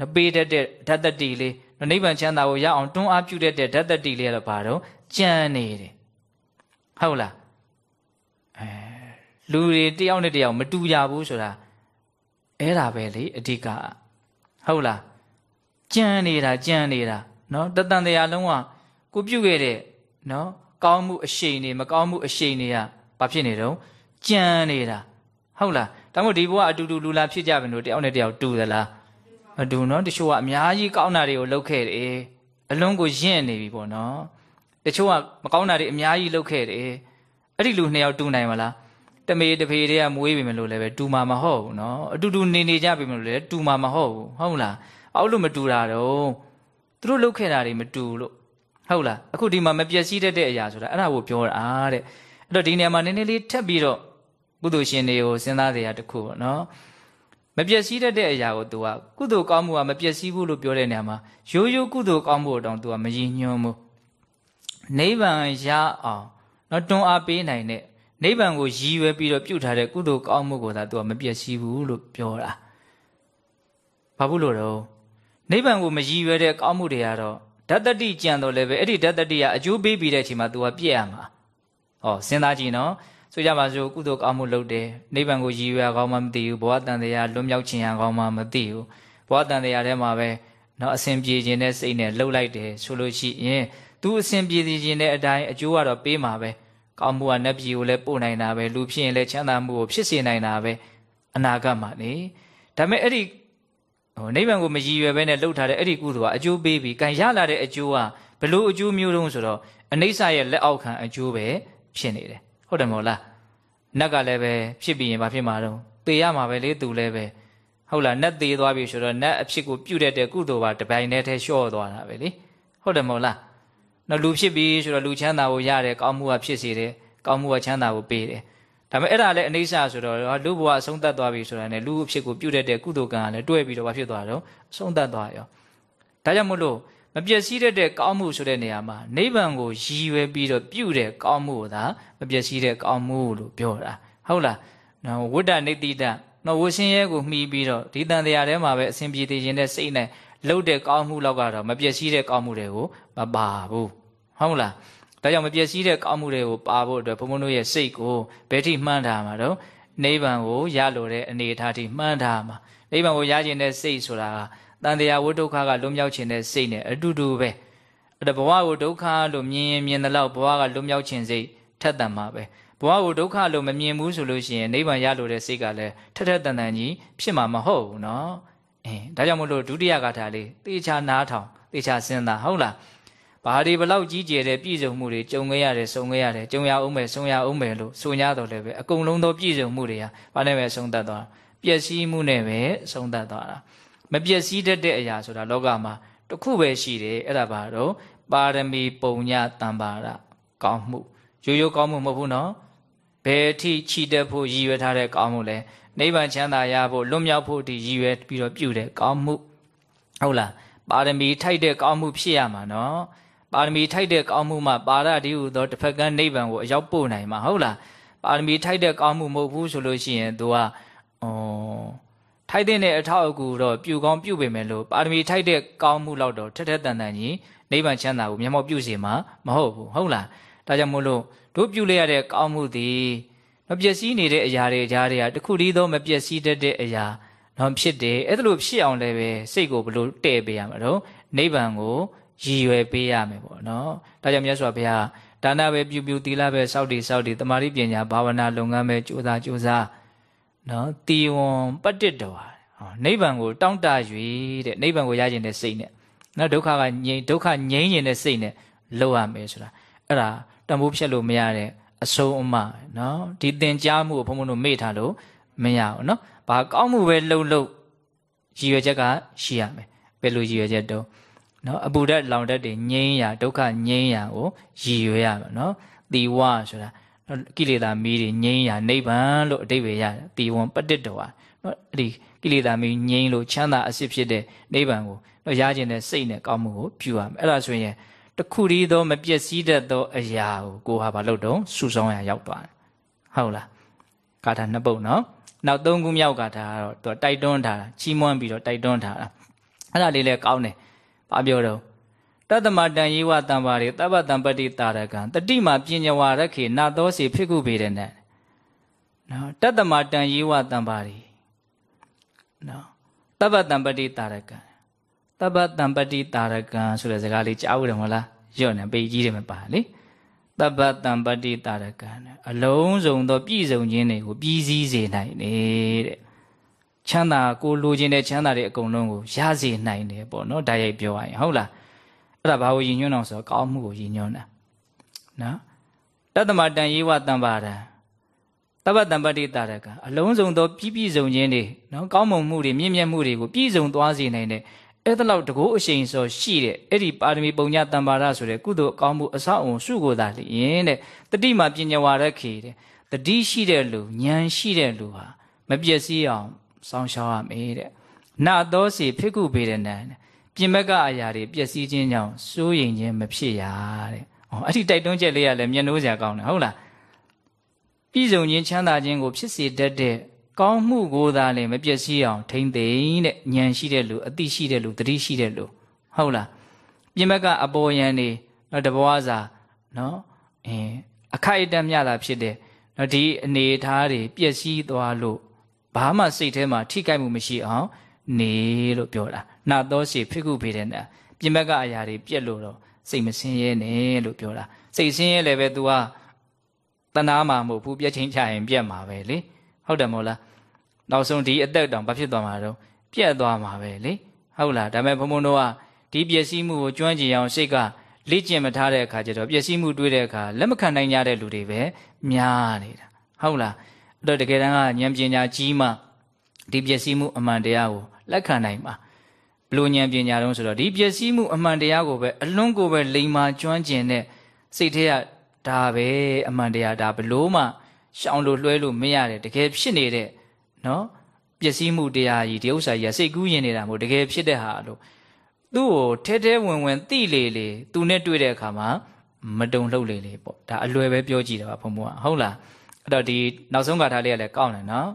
နပေးတတ်တဲ့ဓာတ်တတိလေးနိဗ္ဗာန်ချမ်းသာကိုရအောင်တွန်းအားပြုတတ်တဲ့ဓာတ်တတိလေးကတော့ဘာတော့ကြံနေတယ်ဟုတ်လားအဲလူတွေတယောက်နဲ့တယောက်မတူကြဘူးဆိုတာအဲ့ဒါပဲလေအဓိကဟုတ်လားကြံနေတာကြံနေတာနော်တတန်တရားလုံးကကိုပြုတ်ခဲ့တဲ့နော်ကောင်းမှုအရှိန်တွေမကောင်းမှုအရှိန်တွေကဘာဖြစ်နေတော့ကြံနေတာဟုတ်လားဒါမို့ဒီဘဝအတူတူလူလာဖြစ်ကြပြီလို့တယောက်နဲ့တယောက်တူသလား မတူနော်တချို့ကအများကြီးကောင်းတာတွေကိုလုပ်ခဲ့တယ်အလုံးကိုယင့်နေပြီပေါ့နော်တချို့ကမကောင်းတာတွေအများကြီးလုပ်ခဲ့တယ်အဲ့ဒီလူနှစ်ယောက်တူနိုင်မလားတမေတဖေတွေကမွေးပြီမလို့လည်းပဲတူမှာမဟုတ်ဘူးနော်အတူတူနေနေကြပြီမလို့လည်းတူမှာမဟုတ်ဘူးဟုတ်လားအောက်လို့မတူတာတော့သူတို့လုပ်ခဲ့တာတွေမတူလို့ဟုတ်လားအခုဒီမှာမပျက်စီးတတ်တဲ့အရာဆိုတာအဲ့ဒါကိုပြောတာတဲ့အဲ့တော့ဒီနေရာမှာနည်းနည်းလေးထပ်ပြီးတော့ကုသိုလ်ရှင်တွေကိုစဉ်းစားကြရတခုပေါ့နော် မပျက်စီးတတ်တဲ့အရာကိုသူကကုသိုလ်ကောင်းမှုကမပျက်စီးဘူးလို့ပြောတဲ့နေရာမှာရိုးရိုးကုသိုလ်ကောင်းမှုတော့သူကမရည်ညွှန်းဘူးနိဗ္ဗာန်ရအောင်နော်တွန်းအားပေးနိုင်တဲ့နိဗ္ဗာန်ကိုရည်ရွယ်ပြီးတော့ပြုထားတဲ့ကုသိုလ်ကောင်းမှုကိုသာသူကမပြည့်စည်ဘူးလို့ပြောတာဘာဘူးလို့တော့နိဗ္ဗာန်ကိုမရည်ရွယ်တဲ့ကောင်းမှုတွေကတော့ဓာတ္တတိကြံတော့လည်းပဲအဲ့ဒီဓာတ္တတိကအကျိုးပေးပြီးတဲ့အချိန်မှာ तू ကပြည့်ရမှာဟောစဉ်းစားကြည့်နော် ဆိုကြပါစို့ကုသိုလ်ကောင်းမှုလုပ်တယ်နိဗ္ဗာန်ကိုရည်ရွယ်ကောင်းမှမသိဘူးဘဝတန်တရားလွတ်မြောက်ခြင်းရကောင်းမှမသိဘူးဘဝတန်တရားထဲမှာပဲနော်အစဉ်ပြေခြင်းနဲ့စိတ်နဲ့လှုပ်လိုက်တယ်ဆိုလို့ရှိရင် तू အစဉ်ပြေခြင်းတဲ့အတိုင်းအကျိုးကတော့ပေးမှာပဲကောင်းမှုကနတ်ပြည်ကိုလည်းပို့နိုင်တာပဲလူဖြစ်ရင်လည်းချမ်းသာမှုကိုဖြစ်စေနိုင်တာပဲအနာဂတ်မှာနေဒါပေမဲ့အဲ့ဒီဟိုနိဗ္ဗာန်ကိုမရည်ရွယ်ဘဲနဲ့လှုပ်ထားတဲ့အဲ့ဒီကုသိုလ်ကအကျိုးပေးပြီးကံရလာတဲ့အကျိုးကဘလို့အကျိုးမျိုးတုံးဆိုတော့အနိစ္စရဲ့လက်အောက်ခံအကျိုးပဲဖြစ်နေတယ် ဟုတ်တယ်မဟုတ်လားနတ်ကလည်းပဲဖြစ်ပြီးရင်ဘာဖြစ်မှာတော့သေရမှာပဲလေသူလည်းပဲဟုတ်လားနတ်သေးသွားပြီဆိုတော့နတ်အဖြစ်ကိုပြုတ်တဲ့ကုသိုလ်ပါတပိုင်းနဲ့တည်းလျှော့သွားတာပဲလေဟုတ်တယ်မဟုတ်လားနော်လူဖြစ်ပြီဆိုတော့လူချမ်းသာကိုရတယ်ကောင်းမှုကဖြစ်စေတယ်ကောင်းမှုကချမ်းသာကိုပေးတယ်ဒါပေမဲ့အဲ့ဒါလည်းအနိစ္စဆိုတော့လူဘဝအဆုံးသတ်သွားပြီဆိုတာနဲ့လူအဖြစ်ကိုပြုတ်တဲ့ကုသိုလ်ကံကလည်းတွဲပြီးတော့ဘာဖြစ်သွားတော့အဆုံးသတ်သွားရောဒါကြောင့်မို့လို့ မပျက်စီးတဲ့ကောင်းမှုဆိုတဲ့နေရာမှာနိဗ္ဗာန်ကိုရည်ရွယ်ပြီးတော့ပြုတဲ့ကောင်းမှုကိုသာမပျက်စီးတဲ့ကောင်းမှုလို့ပြောတာဟုတ်လားနော်ဝိတ္တနေတိတနော်ဝရှင်ရဲကိုမှီပြီးတော့ဒီတန်တရားထဲမှာပဲအစဉ်ပြေသေးခြင်းနဲ့စိတ်နဲ့လှုပ်တဲ့ကောင်းမှုလောက်ကတော့မပျက်စီးတဲ့ကောင်းမှုတွေကိုမပါဘူးဟုတ်လားဒါကြောင့်မပျက်စီးတဲ့ကောင်းမှုတွေကိုပါဖို့အတွက်ဘုံဘုံတို့ရဲ့စိတ်ကိုဘယ်ထိမှန်းထားမှာတော့နိဗ္ဗာန်ကိုရလိုတဲ့အနေအထားထိမှန်းထားမှာနိဗ္ဗာန်ကိုရခြင်းတဲ့စိတ်ဆိုတာက တန်တရားဝိဒုက္ခကလွတ်မြောက်ခြင်းတဲ့စိတ်နဲ့အတူတူပဲအဲ့ဒါဘဝကိုဒုက္ခလို့မြင်ရင်မြင်တဲ့လောက်ဘဝကလွတ်မြောက်ခြင်းစိတ်ထက်သန်မှာပဲဘဝကိုဒုက္ခလို့မမြင်ဘူးဆိုလို့ရှိရင်နိဗ္ဗာန်ရလို့တဲ့စိတ်ကလည်းထက်ထက်တန်တန်ကြီးဖြစ်မှာမဟုတ်ဘူးနော်အင်းဒါကြောင့်မလို့ဒုတိယကာထာလေးသေချာနားထောင်သေချာစဉ်းစားဟုတ်လားဘာတွေဘလောက်ကြီးကျယ်တဲ့ပြည်စုံမှုတွေကြုံခဲ့ရတယ်ဆုံခဲ့ရတယ်ကြုံရအောင်မယ်ဆုံရအောင်မယ်လို့ဆိုကြတော့လည်းပဲအကုန်လုံးသောပြည်စုံမှုတွေဟာဘာနဲ့ပဲဆုံးသက်သွားပျက်စီးမှုနဲ့ပဲဆုံးသက်သွားတာ မပျက်စီးတတ်တဲ့အရာဆိုတာလောကမှာတစ်ခုပဲရှိတယ်အဲ့ဒါဘာတော့ပါရမီပုံညတံပါရကောင်းမှုရိုးရိုးကောင်းမှုမဟုတ်ဘူးနော်ဘယ်အထိခြိတက်ဖို့ရည်ရွယ်ထားတဲ့ကောင်းမှုလဲနိဗ္ဗာန်ချမ်းသာရဖို့လွတ်မြောက်ဖို့ဒီရည်ရွယ်ပြီးတော့ပြုတဲ့ကောင်းမှုဟုတ်လားပါရမီထိုက်တဲ့ကောင်းမှုဖြစ်ရမှာနော်ပါရမီထိုက်တဲ့ကောင်းမှုမှပါရတိဟုသောတစ်ဖက်ကနိဗ္ဗာန်ကိုအရောက်ပို့နိုင်မှာဟုတ်လားပါရမီထိုက်တဲ့ကောင်းမှုမဟုတ်ဘူးဆိုလို့ရှိရင် तू ကဩ ထိုက်တဲ့အထောက်အကူတော့ပြုကောင်းပြုပေမဲ့လို့ပါရမီထိုက်တဲ့ကောင်းမှုလောက်တော့ထက်ထက်တန်တန်ကြီးနိဗ္ဗာန်ချမ်းသာကိုမျက်မှောက်ပြုစီမှာမဟုတ်ဘူးဟုတ်လားဒါကြောင့်မို့လို့တို့ပြုလိုက်ရတဲ့ကောင်းမှုသည်မပျက်စီးနေတဲ့အရာတွေကြားတွေကတခုတည်းသောမပျက်စီးတတ်တဲ့အရာတော့ဖြစ်တယ်အဲ့ဒါလို့ဖြစ်အောင်လည်းပဲစိတ်ကိုဘလို့တဲ့ပေးရမှာတော့နိဗ္ဗာန်ကိုရည်ရွယ်ပေးရမယ်ပေါ့နော်ဒါကြောင့်မြတ်စွာဘုရားဒါနပဲပြုပြုသီလပဲစောင့်တည်စောင့်တည်တမာတိပညာဘာဝနာလုပ်ငန်းပဲကြိုးစားကြိုးစား နော်တီဝံပတ္တိတော်ဟောနိဗ္ဗာန်ကိုတောင့်တ၍တဲ့နိဗ္ဗာန်ကိုရကျင်တဲ့စိတ်နဲ့နော်ဒုက္ခကငြိမ်ဒုက္ခငြိမ်းကျင်တဲ့စိတ်နဲ့လောက်ရမယ်ဆိုတာအဲ့ဒါတန်ဖိုးဖြတ်လို့မရတဲ့အဆုံးအမနော်ဒီသင်ကြားမှုကိုဘုံဘုံတို့မေ့ထားလို့မရဘူးနော်ဘာကောင်းမှုပဲလှုပ်လှုပ်ရည်ရွယ်ချက်ကရှိရမယ်ဘယ်လိုရည်ရွယ်ချက်တော့နော်အပူဓာတ်လောင်ဓာတ်တွေငြိမ်းရာဒုက္ခငြိမ်းရာကိုရည်ရွယ်ရမယ်နော်တီဝဆိုတာ ကိလေသာမီးတွေငြိမ်းရာနိဗ္ဗာန်လို့အတိပ္ပယ်ရတယ်တီဝံပတ္တတဝါနော်အဲ့ဒီကိလေသာမီးငြိမ်းလို့ချမ်းသာအစစ်ဖြစ်တဲ့နိဗ္ဗာန်ကိုတော့ရခြင်းတဲ့စိတ်နဲ့ကောင်းမှုကိုပြုရမယ်အဲ့ဒါဆိုရင်တခုတည်းသောမပျက်စီးတတ်သောအရာကိုကိုဟာဘာလို့တော့စုဆောင်ရရောက်သွားတယ်ဟုတ်လားဂါထာနှစ်ပုဒ်နော်နောက်သုံးခုမြောက်ဂါထာကတော့သူတိုက်တွန်းထားတာချီးမွမ်းပြီးတော့တိုက်တွန်းထားတာအဲ့ဒါလေးလည်းကောင်းတယ်ဘာပြောတော့ တတ္တမတန်ယေဝတံပါရိတပ္ပတံပတိတာရကံတတိမာပညဝရခေနာသောစီဖြစ်ခုပေတဲ့နဲ့နော်တတ္တမတန်ယေဝတံပါရိနော်တပ္ပတံပတိတာရကံတပ္ပတံပတိတာရကံဆိုတဲ့စကားလေးကြားဦးတယ်မဟုတ်လားရော့နေပေကြီးတယ်မပါလေတပ္ပတံပတိတာရကံအလုံးစုံသောပြည့်စုံခြင်းတွေကိုပြီးစည်းစေနိုင်နေတဲ့ချမ်းသာကိုလိုချင်တဲ့ချမ်းသာတွေအကုန်လုံးကိုရစေနိုင်တယ်ပေါ့နော်ဒါရိုက်ပြောရရင်ဟုတ်လား အဲ့ဒါဘာကိုယဉ်ညွှန်းအောင်ဆိုတော့ကောင်းမှုကိုယဉ်ညွှန်းတာနော်တတ္တမတန်ယေဝတံပါဒံတပ္ပတံပတိတာရကအလုံးစုံသောပြည့်ပြည့်စုံခြင်းတွေနော်ကောင်းမွန်မှုတွေမြင့်မြတ်မှုတွေကိုပြည့်စုံသွားစေနိုင်တဲ့အဲ့ဒါလောက်တကောအရှိန်စောရှိတဲ့အဲ့ဒီပါရမီပုံညတံပါရဆိုတဲ့ကုသိုလ်အကောင်းမှုအဆောက်အုံစုကိုသာလျင်တဲ့တတိမာပညာဝရခေတဲ့တတိရှိတဲ့လူဉာဏ်ရှိတဲ့လူဟာမပျက်စီးအောင်စောင့်ရှောက်ရမယ်တဲ့နာတော်စီဖိကုပေတဲ့နံ ပြင်ဘက်ကအရာတွေပျက်စီးခြင်းကြောင့်စိုးရိမ်ခြင်းမဖြစ်ရတဲ့ဩဩအဲ့ဒီတိုက်တွန်းချက်လေးကလည်းမျက်နှိုးစရာကောင်းတယ်ဟုတ်လားပြည်စုံခြင်းချမ်းသာခြင်းကိုဖြစ်စေတတ်တဲ့ကောင်းမှုကိုသာလည်းမပျက်စီးအောင်ထိမ့်သိမ့်တဲ့ဉာဏ်ရှိတဲ့လူအသိရှိတဲ့လူတတိရှိတဲ့လူဟုတ်လားပြင်ဘက်ကအပေါ်ယံနေတော့တဘဝစာနော်အင်းအခိုက်အတန့်မြတာဖြစ်တဲ့နော်ဒီအနေထားတွေပျက်စီးသွားလို့ဘာမှစိတ်ထဲမှာထိခိုက်မှုမရှိအောင်နေလို့ပြောတာ နာတော့စီဖိကုဖေတဲ့နာပြင်ဘက်ကအရာတွေပြက်လို့တော့စိတ်မစင်းရဲနဲ့လို့ပြောတာစိတ်စင်းရဲလည်းပဲ तू ကတဏှာမှာမဟုတ်ဘူးပြက်ချင်းချရင်ပြက်မှာပဲလေဟုတ်တယ်မဟုတ်လားနောက်ဆုံးဒီအသက်တောင်ဘာဖြစ်သွားမှာတော့ပြက်သွားမှာပဲလေဟုတ်လားဒါပေမဲ့ဘုံဘုံတို့ကဒီပျက်စီးမှုကိုကျွမ်းကျင်အောင်စိတ်ကလေ့ကျင့်မထားတဲ့အခါကျတော့ပျက်စီးမှုတွေးတဲ့အခါလက်မခံနိုင်ကြတဲ့လူတွေပဲများနေတာဟုတ်လားအဲ့တော့တကယ်တမ်းကဉာဏ်ပညာကြီးမှဒီပျက်စီးမှုအမှန်တရားကိုလက်ခံနိုင်မှာ ဘလို့ဉာဏ်ပညာတုံးဆိုတော့ဒီပျက်စီးမှုအမှန်တရားကိုပဲအလွန်ကိုပဲလိမ်မာကျွမ်းကျင်တဲ့စိတ်ထဲကဒါပဲအမှန်တရားဒါဘလို့မှရှောင်လို့လွှဲလို့မရတယ်တကယ်ဖြစ်နေတဲ့နော်ပျက်စီးမှုတရားကြီးဒီဥစ္စာကြီးကစိတ်ကူးရင်နေတာမို့တကယ်ဖြစ်တဲ့ဟာလို့သူ့ကိုထဲထဲဝင်ဝင်သိလေလေသူနဲ့တွေ့တဲ့အခါမှာမတုံလှုပ်လေလေပေါ့ဒါအလွယ်ပဲပြောကြည့်တာပါဘုံဘုံကဟုတ်လားအဲ့တော့ဒီနောက်ဆုံးကထားလေးကလည်းကောင်းတယ်နော်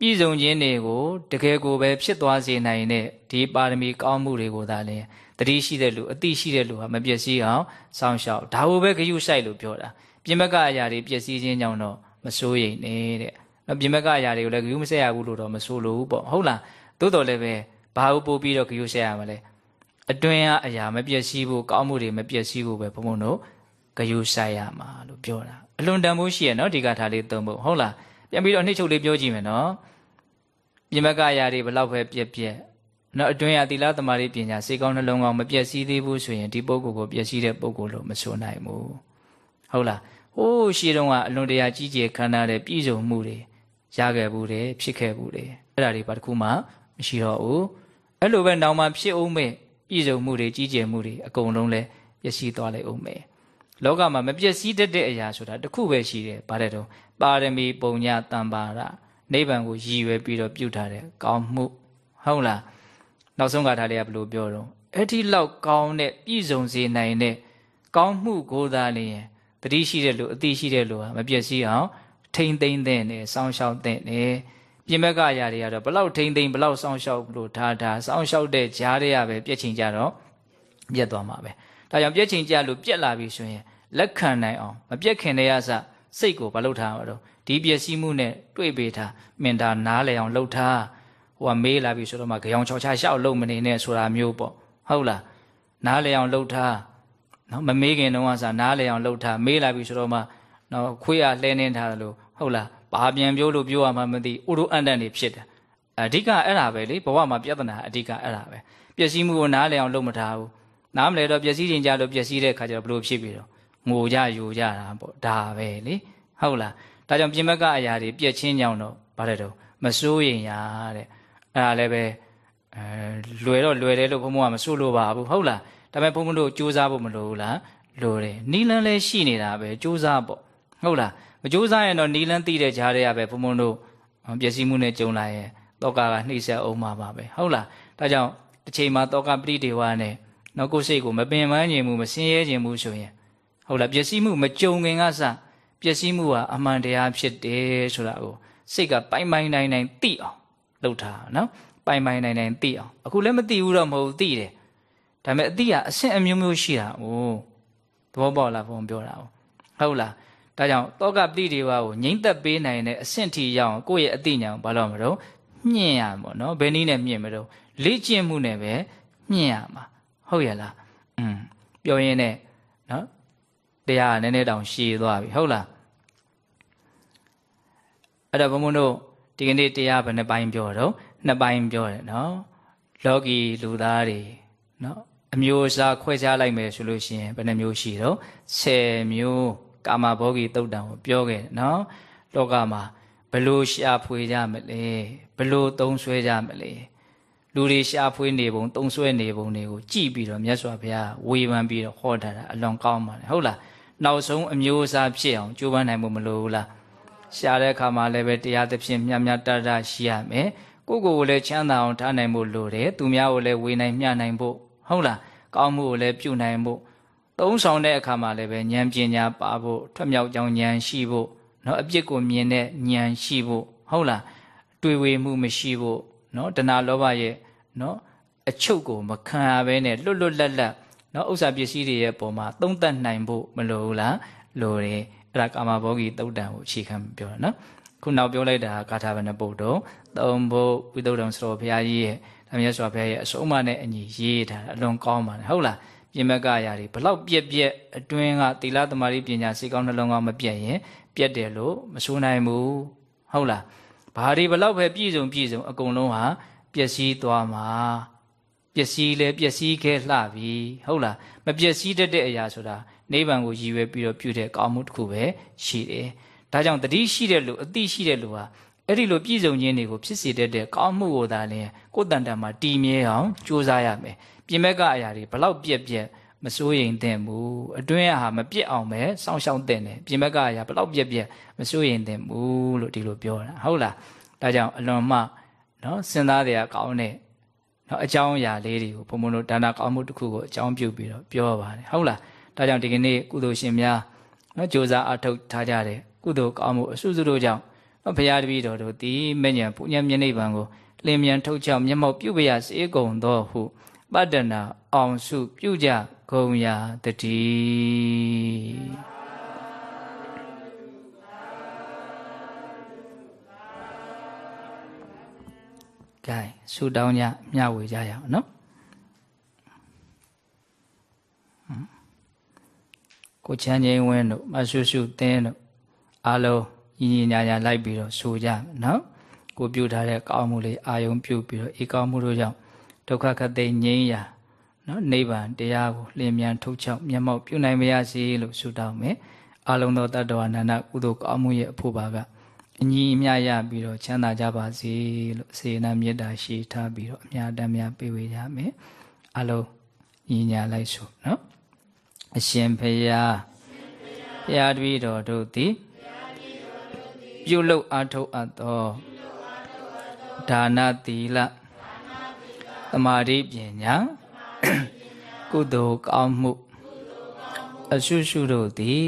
ပြည်စုံခြင်းတွေကိုတကယ်ကိုပဲဖြစ်သွားစေနိုင်တဲ့ဒီပါရမီကောင်းမှုတွေကိုသာလဲတတိရှိတဲ့လူအတိရှိတဲ့လူဟာမပျက်စီးအောင်စောင့်ရှောက်ဒါကိုပဲဂယုဆိုင်လို့ပြောတာပြင်ဘက်ကအရာတွေပျက်စီးခြင်းကြောင့်တော့မစိုးရိမ်နဲ့တဲ့နော်ပြင်ဘက်ကအရာတွေကိုလည်းဂယုမဆက်ရဘူးလို့တော့မဆိုလိုဘူးပေါ့ဟုတ်လားသို့တော်လည်းပဲဘာလို့ပို့ပြီးတော့ဂယုဆက်ရမလဲအတွင်းအရာမပျက်စီးဖို့ကောင်းမှုတွေမပျက်စီးဖို့ပဲဘုံဘုံတို့ဂယုဆိုင်ရမှာလို့ပြောတာအလွန်တန်ဖိုးရှိရနော်ဒီကထားလေးသုံးဖို့ဟုတ်လား ပြန်ပြီးတော့နှိမ့်ချုပ်လေးပြောကြည့်မယ်နော်ပြင်ဘက်ကအရာတွေဘလောက်ပဲပြက်ပြက်နော်အတွင်းရသီလသမာဓိပညာစေကောင်းနှလုံးကောင်းမပြည့်စည်သေးဘူးဆိုရင်ဒီပုဂ္ဂိုလ်ကိုပြည့်စည်တဲ့ပုဂ္ဂိုလ်လို့မဆိုနိုင်ဘူးဟုတ်လားဟိုးရှေးတုန်းကအလွန်တရာကြီးကျယ်ခမ်းနားတဲ့ပြည်စုံမှုတွေရခဲ့ဘူးတယ်ဖြစ်ခဲ့ဘူးတယ်အဲ့ဒါတွေဘာတစ်ခုမှမရှိတော့ဘူးအဲ့လိုပဲနောက်မှဖြစ်အောင်မဲ့ပြည်စုံမှုတွေကြီးကျယ်မှုတွေအကုန်လုံးလဲပျက်စီးသွားလိုက်အောင်မဲ့ လောကမှာမပျက်စီးတတ်တဲ့အရာဆိုတာတစ်ခုပဲရှိတယ်ဗါတဲ့တော့ပါရမီပုံညာတံပါရနိဗ္ဗာန်ကိုရည်ရွယ်ပြီးတော့ပြုထားတဲ့ကောင်းမှုဟုတ်လားနောက်ဆုံးကထားလေးကဘယ်လိုပြောတော့အဲ့ဒီလောက်ကောင်းတဲ့ပြည်စုံစေနိုင်တဲ့ကောင်းမှုကိုသာလျင်တတိရှိတဲ့လူအတိရှိတဲ့လူဟာမပြည့်စည်အောင်ထိမ့်သိမ့်တဲ့နဲ့စောင်းရှောက်တဲ့နဲ့ပြင်ဘက်ကအရာတွေကတော့ဘလောက်ထိမ့်သိမ့်ဘလောက်စောင်းရှောက်လို့ထားထားစောင်းရှောက်တဲ့ကြားတွေကပဲပြည့်ချိန်ကြတော့ ပြည့်သွားမှာပဲဒါကြောင့်ပြည့်ချိန်ကြလို့ပြည့်လာပြီဆိုရင်လက်ခံနိုင်အောင်မပြည့်ခင်တဲ့ရစစိတ်ကိုမလုပ်ထားမှာတော့ဒီပျက်စီးမှုနဲ့တွေ့ပေထားမင်တာနားလည်အောင်လှုပ်ထားဟိုကမေးလာပြီဆိုတော့မှကြောင်ချောချရှောက်လုံမနေနဲ့ဆိုတာမျိုးပေါ့ဟုတ်လားနားလည်အောင်လှုပ်ထားနော်မမေးခင်တုန်းကစားနားလည်အောင်လှုပ်ထားမေးလာပြီဆိုတော့မှနော်ခွေးရလှဲနေထားတယ်လို့ဟုတ်လားဘာပြန်ပြောလို့ပြောရမှမသိဥဒုအန်တန်နေဖြစ်တယ်အဓိကအဲ့ဒါပဲလေဘဝမှာပြဿနာအဓိကအဲ့ဒါပဲပျက်စီးမှုကိုနားလည်အောင်လုပ်မထားဘူး နားမလဲတော့ပျက်စီးခြင်းကြလို့ပျက်စီးတဲ့ခါကျတော့ဘလို့ဖြစ်ပြီတော့ငိုကြယူကြတာပေါ့ဒါပဲလေဟုတ်လားဒါကြောင့်ပြင်ဘက်ကအရာတွေပြက်ချင်းကြောင်တော့ဗါတဲ့တော့မစိုးရင်ရတဲ့အဲ့ဒါလည်းပဲအဲလွယ်တော့လွယ်တယ်လို့ဘုံဘုံကမစိုးလို့ပါဘူးဟုတ်လားဒါပေမဲ့ဘုံဘုံတို့စူးစမ်းဖို့မလိုဘူးလားလိုတယ်နီလန်းလည်းရှိနေတာပဲစူးစမ်းပေါ့ဟုတ်လားမစူးစမ်းရင်တော့နီလန်းသိတဲ့ကြားတွေကပဲဘုံဘုံတို့ပျက်စီးမှုနဲ့ကြုံလာရင်တောကကနှိမ့်ဆက်အောင်မှာပါပဲဟုတ်လားဒါကြောင့်တစ်ချိန်မှာတောကပရိဒေဝနဲ့ နောက်ကိုယ်စိတ်ကိုမပင်ပန်းခြင်းမှုမစင်းရဲခြင်းမှုဆိုရင်ဟုတ်လားပျက်စီးမှုမကြုံခင်ကစပျက်စီးမှုဟာအမှန်တရားဖြစ်တယ်ဆိုတာကိုစိတ်ကပိုင်ပိုင်နိုင်နိုင်သိအောင်လုပ်ထားနော်ပိုင်ပိုင်နိုင်နိုင်သိအောင်အခုလည်းမသိဘူးတော့မဟုတ်သိတယ်ဒါပေမဲ့အသိကအဆင့်အမျိုးမျိုးရှိတာ哦သဘောပေါက်လားဘုံပြောတာ哦ဟုတ်လားဒါကြောင့်တောကပတိဒေဝကိုငိမ့်သက်ပေးနိုင်တဲ့အဆင့်ထိရောက်အောင်ကိုယ့်ရဲ့အသိဉာဏ်ကိုဘာလို့မလို့ညှင့်ရမှာနော်ဘယ်နည်းနဲ့မြင့်မလို့လေ့ကျင့်မှုနဲ့ပဲညှင့်ရမှာ ဟုတ်ရလားอืมပြောရင်းနဲ့နော်တရားကနည်းနည်းတောင်ရှည်သွားပြီဟုတ်လားအဲ့တော့ဘုံဘုံတို့ဒီကနေ့တရားဘယ်နှပိုင်းပြောတော့နှစ်ပိုင်းပြောတယ်နော်လောကီလူသားတွေနော်အမျိုးအစားခွဲခြားလိုက်မယ်ဆိုလို့ရှိရင်ဘယ်နှမျိုးရှိတော့10မျိုးကာမဘောဂီတုတ်တံကိုပြောခဲ့နော်လောကမှာဘလို့ရှာဖွေကြမလဲဘလို့သုံးဆွဲကြမလဲ လူတွေရှာဖွေနေပုံသုံးဆွဲနေပုံတွေကိုကြည့်ပြီးတော့မြတ်စွာဘုရားဝေဖန်ပြီးတော့ဟောထားတာအလွန်ကောင်းပါတယ်ဟုတ်လားနောက်ဆုံးအမျိုးအစားဖြစ်အောင်ကြိုးပမ်းနိုင်မှုမလိုဘူးလားရှာတဲ့အခါမှာလည်းပဲတရားသဖြင့်မြတ်မြတ်တတရှိရမယ်ကိုယ့်ကိုယ်ကိုလည်းချမ်းသာအောင်ထားနိုင်ဖို့လိုတယ်သူများကိုလည်းဝေနိုင်မျှနိုင်ဖို့ဟုတ်လားကောင်းမှုကိုလည်းပြုနိုင်ဖို့သုံးဆောင်တဲ့အခါမှာလည်းပဲဉာဏ်ပညာပါဖို့ထွက်မြောက်ကြောင်းဉာဏ်ရှိဖို့နော်အပြစ်ကိုမြင်တဲ့ဉာဏ်ရှိဖို့ဟုတ်လားတွေ့ဝေမှုမရှိဖို့နော်တဏှာလောဘရဲ့ နော်အချုပ်ကိုမခံရဘဲနဲ့လွတ်လွတ်လပ်လပ်နော်ဥစ္စာပစ္စည်းတွေရဲ့ပုံမှာသုံးသပ်နိုင်ဖို့မလိုဘူးလားလိုတယ်အဲ့ဒါကာမဘောဂီတုတ်တံကိုအခြေခံပြောတာနော်ခုနောက်ပြောလိုက်တာကာထာဘဏပုတ်တော်သုံးဖို့ဝိသုဒ္ဓံဆိုတော်ဘုရားကြီးရဲ့ဓမ္မရစွာဘုရားရဲ့အဆုံးအမနဲ့အညီရေးထားတာအလွန်ကောင်းပါတယ်ဟုတ်လားပြင်မကအရာတွေဘလောက်ပြက်ပြက်အတွင်းကသီလသမารိပညာစိတ်ကောင်းနှလုံးကောင်းမပြက်ရင်ပြက်တယ်လို့မဆိုနိုင်ဘူးဟုတ်လားဘာတွေဘလောက်ပဲပြည့်စုံပြည့်စုံအကုန်လုံးဟာ ပျက်စီးသွားမှာပျက်စီးလဲပျက်စီးခဲ့လှပြီဟုတ်လားမပျက်စီးတတ်တဲ့အရာဆိုတာနိဗ္ဗာန်ကိုရည်ရွယ်ပြီးတော့ပြုတဲ့ကောင်းမှုတစ်ခုပဲရှိတယ်ဒါကြောင့်တတိရှိတဲ့လူအတိရှိတဲ့လူဟာအဲ့ဒီလိုပြည့်စုံခြင်းတွေကိုဖြစ်စေတတ်တဲ့ကောင်းမှုကိုသာလျှင်ကိုယ်တန်တန်မှာတည်မြဲအောင်ကြိုးစားရမယ်ပြင်မဲ့ကအရာတွေဘလောက်ပြက်ပြက်မစိုးရိမ်သင့်ဘူးအတွင်းအဟာမပြက်အောင်ပဲစောင့်ရှောက်သင့်တယ်ပြင်မဲ့ကအရာဘလောက်ပြက်ပြက်မစိုးရိမ်သင့်ဘူးလို့ဒီလိုပြောတာဟုတ်လားဒါကြောင့်အလွန်မှ နော်စဉ်းစားတဲ့အကောင်းတဲ့နော်အကြောင်းအရာလေးတွေကိုဘုံဘုံတို့ဒါနာကောင်းမှုတစ်ခုကိုအကြောင်းပြုပြီးတော့ပြောပါတယ်ဟုတ်လားဒါကြောင့်ဒီကနေ့ကုသိုလ်ရှင်များနော်ကြိုးစားအထောက်ထားကြတဲ့ကုသိုလ်ကောင်းမှုအစုစုတို့ကြောင့်နော်ဘုရားတပည့်တော်တို့ဒီမဉ္ဇဉ်ပုညမျက်နှိပ်ပံကိုလင်းမြန်ထုတ်ချောက်မျက်မှောက်ပြုပရစေကုန်သောဟုပတ္တနာအောင်စုပြုကြကုန်ရာတည်း ကဲဆူတောင်းကြမျှဝေကြရအောင်နော်ကိုချမ်းချင်းဝင်းတို့မဆူဆူသင်းတို့အားလုံးညီညီညာညာလိုက်ပြီးတော့ဆူကြနော်ကိုပြုထားတဲ့ကောင်းမှုလေးအာယုံပြုပြီးတော့ဧကောင်းမှုတို့ကြောင့်ဒုက္ခခသိငြိမ်းရာနော်နိဗ္ဗာန်တရားကိုလင်းမြန်ထုတ်ချောက်မျက်မှောက်ပြုနိုင်ပါရစေလို့ဆုတောင်းမယ်အလုံးသောတတ္တဝါနာနာကုသိုလ်ကောင်းမှုရဲ့အဖို့ပါက အညီအမျှရပြီးတော့ချမ်းသာကြပါစေလို့စေနာမေတ္တာရှိထားပြီးတော့အများတမ်းများပေးဝေရမယ်အလုံးညီညာလိုက်ဆိုနော်အရှင်ဖရာဘုရားတပည့်တော်တို့သည်ပြုလုပ်အားထုတ်အပ်သောဒါနသီလသမာဓိပညာကုသိုလ်ကောင်းမှုအရှုရှုတို့သည်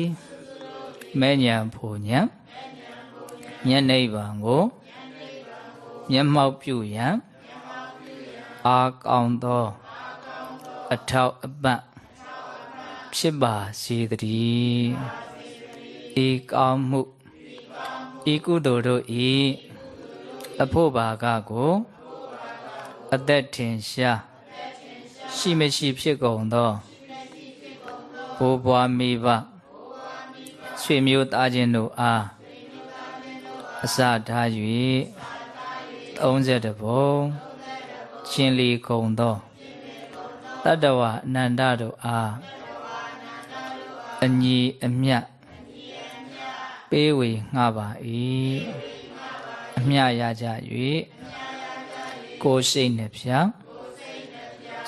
မဲ့ညာဖို့ညာ မျက်နှိပ်ပံကိုမျက်မှောက်ပြုရန်အာကောင်းသောအထောက်အပံ့ဖြစ်ပါစေတည်းဤကောင်းမှုဤကုသိုလ်တို့ဤအဖို့ဘာကကိုအသက်ထင်ရှားရှိမရှိဖြစ်ကုန်သောဘိုးဘွားမိဘဆွေမျိုးသားချင်းတို့အား အစထား၍30ဘုံချင်းလီကုံသောတတ္တဝအနန္တတို့အားအညီအမြတ်ပေးဝေငှပါ၏အမြရကြ၍ကိုယ်စိတ်နှဖြာ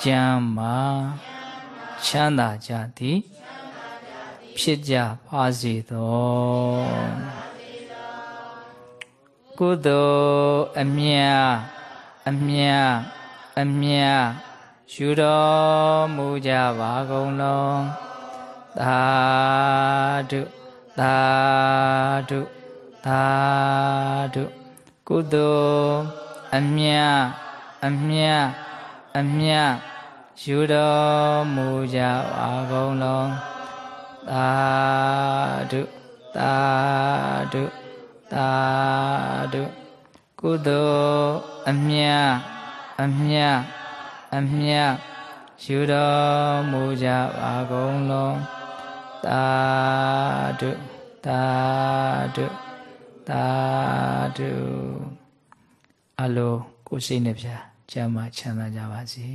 ကျမ်းမာချမ်းသာကြသည်ဖြစ်ကြပါစေသော ကုသိုလ်အမြတ်အမြတ်အမြတ်ယူတော်မူကြပါကုန်လုံးသာဓုသာဓုသာဓုကုသိုလ်အမြတ်အမြတ်အမြတ်ယူတော်မူကြပါကုန်လုံးသာဓုသာဓု သာဓုကုသိုလ်အမြတ်အမြတ်အမြတ်ယူတော်မူကြပါကုန်လုံးသာဓုသာဓုသာဓုအလိုကိုစိတ်နှပြချမ်းသာချမ်းသာကြပါစေ